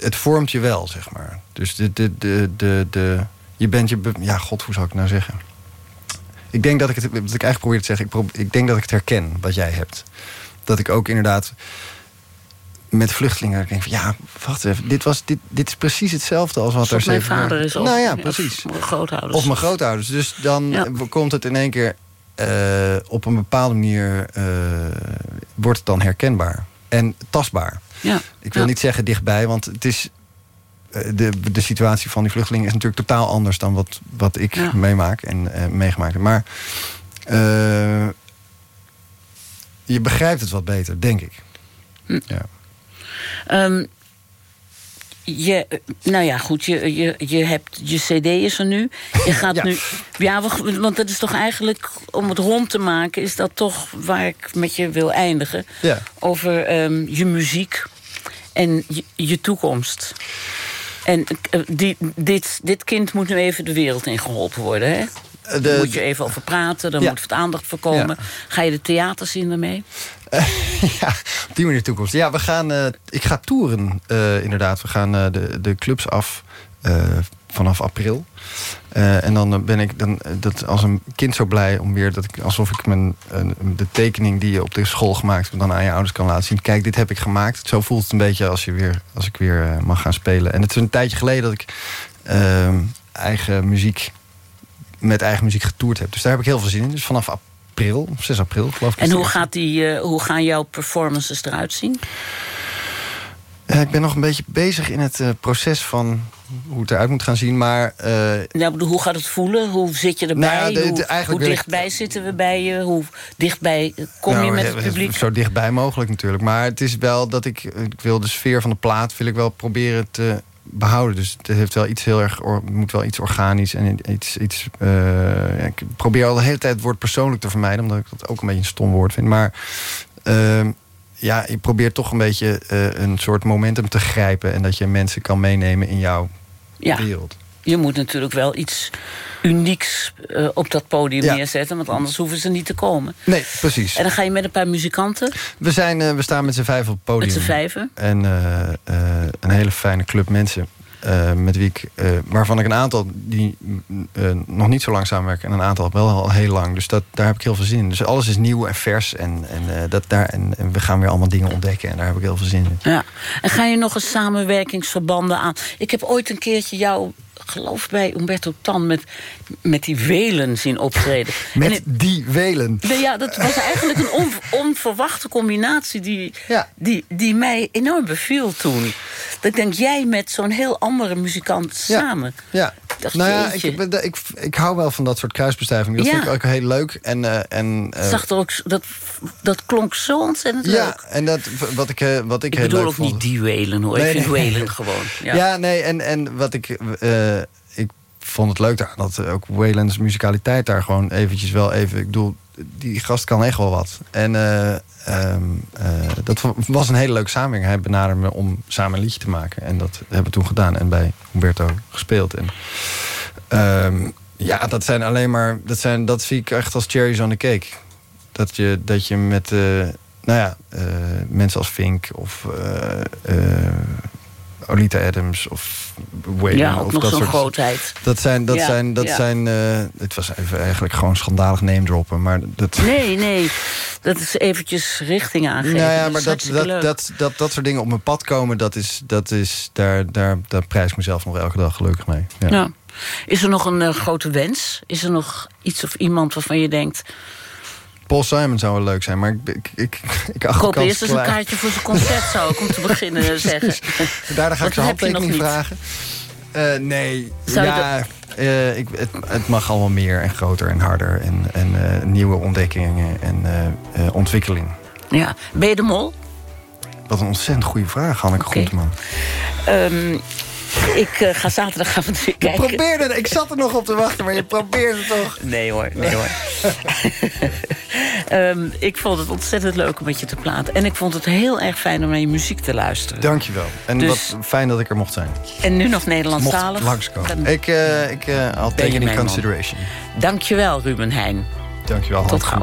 [SPEAKER 4] het vormt je wel, zeg maar. Dus de, de, de, de, de, je bent je... Ja, god, hoe zou ik het nou zeggen? Ik denk dat ik het... Wat ik eigenlijk probeer te zeggen... Ik, probeer, ik denk dat ik het herken, wat jij hebt. Dat ik ook inderdaad met vluchtelingen denk van... Ja, wacht even. Dit, was, dit, dit is precies hetzelfde als wat er
[SPEAKER 3] mijn
[SPEAKER 4] jaar-
[SPEAKER 3] vader is. Of,
[SPEAKER 4] Nou ja,
[SPEAKER 3] of
[SPEAKER 4] precies.
[SPEAKER 3] mijn grootouders.
[SPEAKER 4] Of mijn grootouders. Dus dan
[SPEAKER 3] Ja.
[SPEAKER 4] komt het in één keer eh, op een bepaalde manier... eh, wordt het dan herkenbaar. En tastbaar.
[SPEAKER 3] Ja.
[SPEAKER 4] Ik wil
[SPEAKER 3] Ja.
[SPEAKER 4] niet zeggen dichtbij, want het is... eh, De, de situatie van die vluchtelingen is natuurlijk totaal anders... dan wat, wat ik
[SPEAKER 3] Ja.
[SPEAKER 4] meemaak en meegemaakt heb. Maar je begrijpt het wat beter, denk ik.
[SPEAKER 3] Hm.
[SPEAKER 4] Ja.
[SPEAKER 3] Ehm, je, nou ja, goed, je, je, je hebt je cd is er nu. Je gaat
[SPEAKER 4] Ja.
[SPEAKER 3] nu. Ja, want dat is toch eigenlijk, om het rond te maken, is dat toch waar ik met je wil eindigen.
[SPEAKER 4] Ja.
[SPEAKER 3] Over ehm, je muziek en je, je toekomst. En eh, die, dit, dit kind moet nu even de wereld in geholpen worden, hè?
[SPEAKER 4] De-
[SPEAKER 3] Daar moet je even over praten, daar
[SPEAKER 4] Ja.
[SPEAKER 3] moet wat aandacht voor komen.
[SPEAKER 4] Ja.
[SPEAKER 3] Ga je de theater zien ermee?
[SPEAKER 4] ja, op die manier toekomst. Ja, we gaan. eh, ik ga toeren, eh, inderdaad. We gaan eh, de, de clubs af eh, vanaf april. Eh, en dan eh, ben ik dan, eh, dat als een kind zo blij om weer dat ik alsof ik mijn eh, de tekening die je op de school gemaakt hebt, dan aan je ouders kan laten zien. Kijk, dit heb ik gemaakt. Zo voelt het een beetje als je weer als ik weer eh, mag gaan spelen. En het is een tijdje geleden dat ik eh, eigen muziek met eigen muziek getoerd heb. Dus daar heb ik heel veel zin in. Dus vanaf april, 6 april geloof ik.
[SPEAKER 3] En hoe, gaat die, eh, hoe gaan jouw performances eruit zien?
[SPEAKER 4] Ja, ik ben nog een beetje bezig in het eh, proces van hoe het eruit moet gaan zien. Maar eh,
[SPEAKER 3] bedoel, hoe gaat het voelen? Hoe zit je erbij?
[SPEAKER 4] Nou ja, de- de-
[SPEAKER 3] hoe
[SPEAKER 4] ik-
[SPEAKER 3] dichtbij zitten we bij je? Hoe dichtbij eh, kom je
[SPEAKER 4] nou,
[SPEAKER 3] met
[SPEAKER 4] eh,
[SPEAKER 3] het publiek?
[SPEAKER 4] Zo dichtbij mogelijk natuurlijk. Maar het is wel dat ik... Ik wil de sfeer van de plaat wil ik wel proberen te behouden. Dus het heeft wel iets heel erg... moet wel iets organisch en iets... iets eh, ja, ik probeer al de hele tijd het woord persoonlijk te vermijden. Omdat ik dat ook een beetje een stom woord vind. Maar... ehm, ja, je probeert toch een beetje eh, een soort momentum te grijpen... en dat je mensen kan meenemen in jouw
[SPEAKER 3] Ja,
[SPEAKER 4] wereld.
[SPEAKER 3] Je moet natuurlijk wel iets unieks eh, op dat podium
[SPEAKER 4] Ja.
[SPEAKER 3] neerzetten... want anders hoeven ze niet te komen.
[SPEAKER 4] Nee, precies.
[SPEAKER 3] En dan ga je met een paar muzikanten,
[SPEAKER 4] We, zijn, eh, we staan met z'n vijf op het podium.
[SPEAKER 3] met z'n vijven.
[SPEAKER 4] En eh, een hele fijne club mensen. met wie ik, waarvan ik een aantal die nog niet zo lang samenwerken... en een aantal wel al heel lang. Dus dat, daar heb ik heel veel zin in. Dus alles is nieuw en vers. En, en, dat, daar, en, en we gaan weer allemaal dingen ontdekken. En daar heb ik heel veel zin in.
[SPEAKER 3] Ja. En ga je nog eens samenwerkingsverbanden aan? Ik heb ooit een keertje jou, geloof bij Umberto Tan... met, met die welen zien optreden. En
[SPEAKER 4] Met die welen.
[SPEAKER 3] Ja, dat was eigenlijk een on- onverwachte combinatie die,
[SPEAKER 4] Ja.
[SPEAKER 3] die, die mij enorm beviel toen. Dat ik denk, jij met zo'n heel andere muzikant samen.
[SPEAKER 4] Ja.
[SPEAKER 3] Dacht,
[SPEAKER 4] nou ja, ik, ik, ik hou wel van dat soort kruisbestuivingen. Dat
[SPEAKER 3] Ja.
[SPEAKER 4] vind ik ook heel leuk. En, eh, en, eh,
[SPEAKER 3] Zag er ook, dat, dat klonk zo ontzettend
[SPEAKER 4] ja,
[SPEAKER 3] leuk.
[SPEAKER 4] en dat, wat ik, eh, wat ik,
[SPEAKER 3] Ik
[SPEAKER 4] heel
[SPEAKER 3] bedoel
[SPEAKER 4] leuk
[SPEAKER 3] ook
[SPEAKER 4] vond...
[SPEAKER 3] niet die welen hoor,
[SPEAKER 4] Nee,
[SPEAKER 3] ik vind
[SPEAKER 4] nee.
[SPEAKER 3] welen gewoon. Ja.
[SPEAKER 4] Ja, nee, en, en wat ik... vond het leuk daar, dat ook Wayland's muzikaliteit daar gewoon eventjes wel even... Ik bedoel, die gast kan echt wel wat. En eh, ehm, eh, dat was een hele leuke samenwerking. Hij benaderde me om samen een liedje te maken. En dat hebben we toen gedaan en bij Humberto gespeeld. En, ehm, ja, dat zijn alleen maar... Dat, zijn, dat zie ik echt als cherries on the cake. Dat je, dat je met... eh, nou ja, mensen als Fink of... Olita Adams of Wayne.
[SPEAKER 3] Ja,
[SPEAKER 4] of
[SPEAKER 3] nog
[SPEAKER 4] dat soort,
[SPEAKER 3] grootheid.
[SPEAKER 4] Dat zijn, dat
[SPEAKER 3] Ja,
[SPEAKER 4] zijn, dat
[SPEAKER 3] ja.
[SPEAKER 4] zijn. eh, het was even eigenlijk gewoon schandalig name droppen, maar dat.
[SPEAKER 3] Nee, nee, dat is eventjes richting aangeven.
[SPEAKER 4] Nou ja,
[SPEAKER 3] Dat
[SPEAKER 4] maar dat, dat, dat, dat, dat soort dingen op mijn pad komen, dat is, dat is daar, daar, daar prijs ik mezelf nog elke dag gelukkig mee. Ja.
[SPEAKER 3] Ja. Is er nog een eh, grote wens? Is er nog iets of iemand waarvan je denkt...
[SPEAKER 4] Paul Simon zou wel leuk zijn, maar ik, ik, ik, ik acht
[SPEAKER 3] eerst eens een kaartje voor zijn concert, zou ik om te beginnen zeggen.
[SPEAKER 4] Daarna ga ik zijn handtekening vragen. Eh, nee,
[SPEAKER 3] Zou
[SPEAKER 4] ja, eh, ik, het, het mag allemaal meer en groter en harder. En, en eh, nieuwe ontdekkingen en ontwikkeling.
[SPEAKER 3] Ja. Ben je de mol?
[SPEAKER 4] Wat een ontzettend goede vraag, Hanneke. Groenteman.
[SPEAKER 3] Ehm, Ik uh, ga zaterdagavond weer kijken.
[SPEAKER 4] Je probeerde, ik zat er nog op te wachten, maar je probeerde toch.
[SPEAKER 3] Nee hoor, nee hoor. um, ik vond het ontzettend leuk om met je te praten. En ik vond het heel erg fijn om naar je muziek te luisteren.
[SPEAKER 4] Dankjewel. En dus, wat fijn dat ik er mocht zijn.
[SPEAKER 3] En nu nog Nederlandstalig.
[SPEAKER 4] Mocht langskomen. Ik, uh, ik uh, I'll take it in consideration.
[SPEAKER 3] Man. Dankjewel, Ruben Heijn.
[SPEAKER 4] Dankjewel.
[SPEAKER 3] Tot gauw.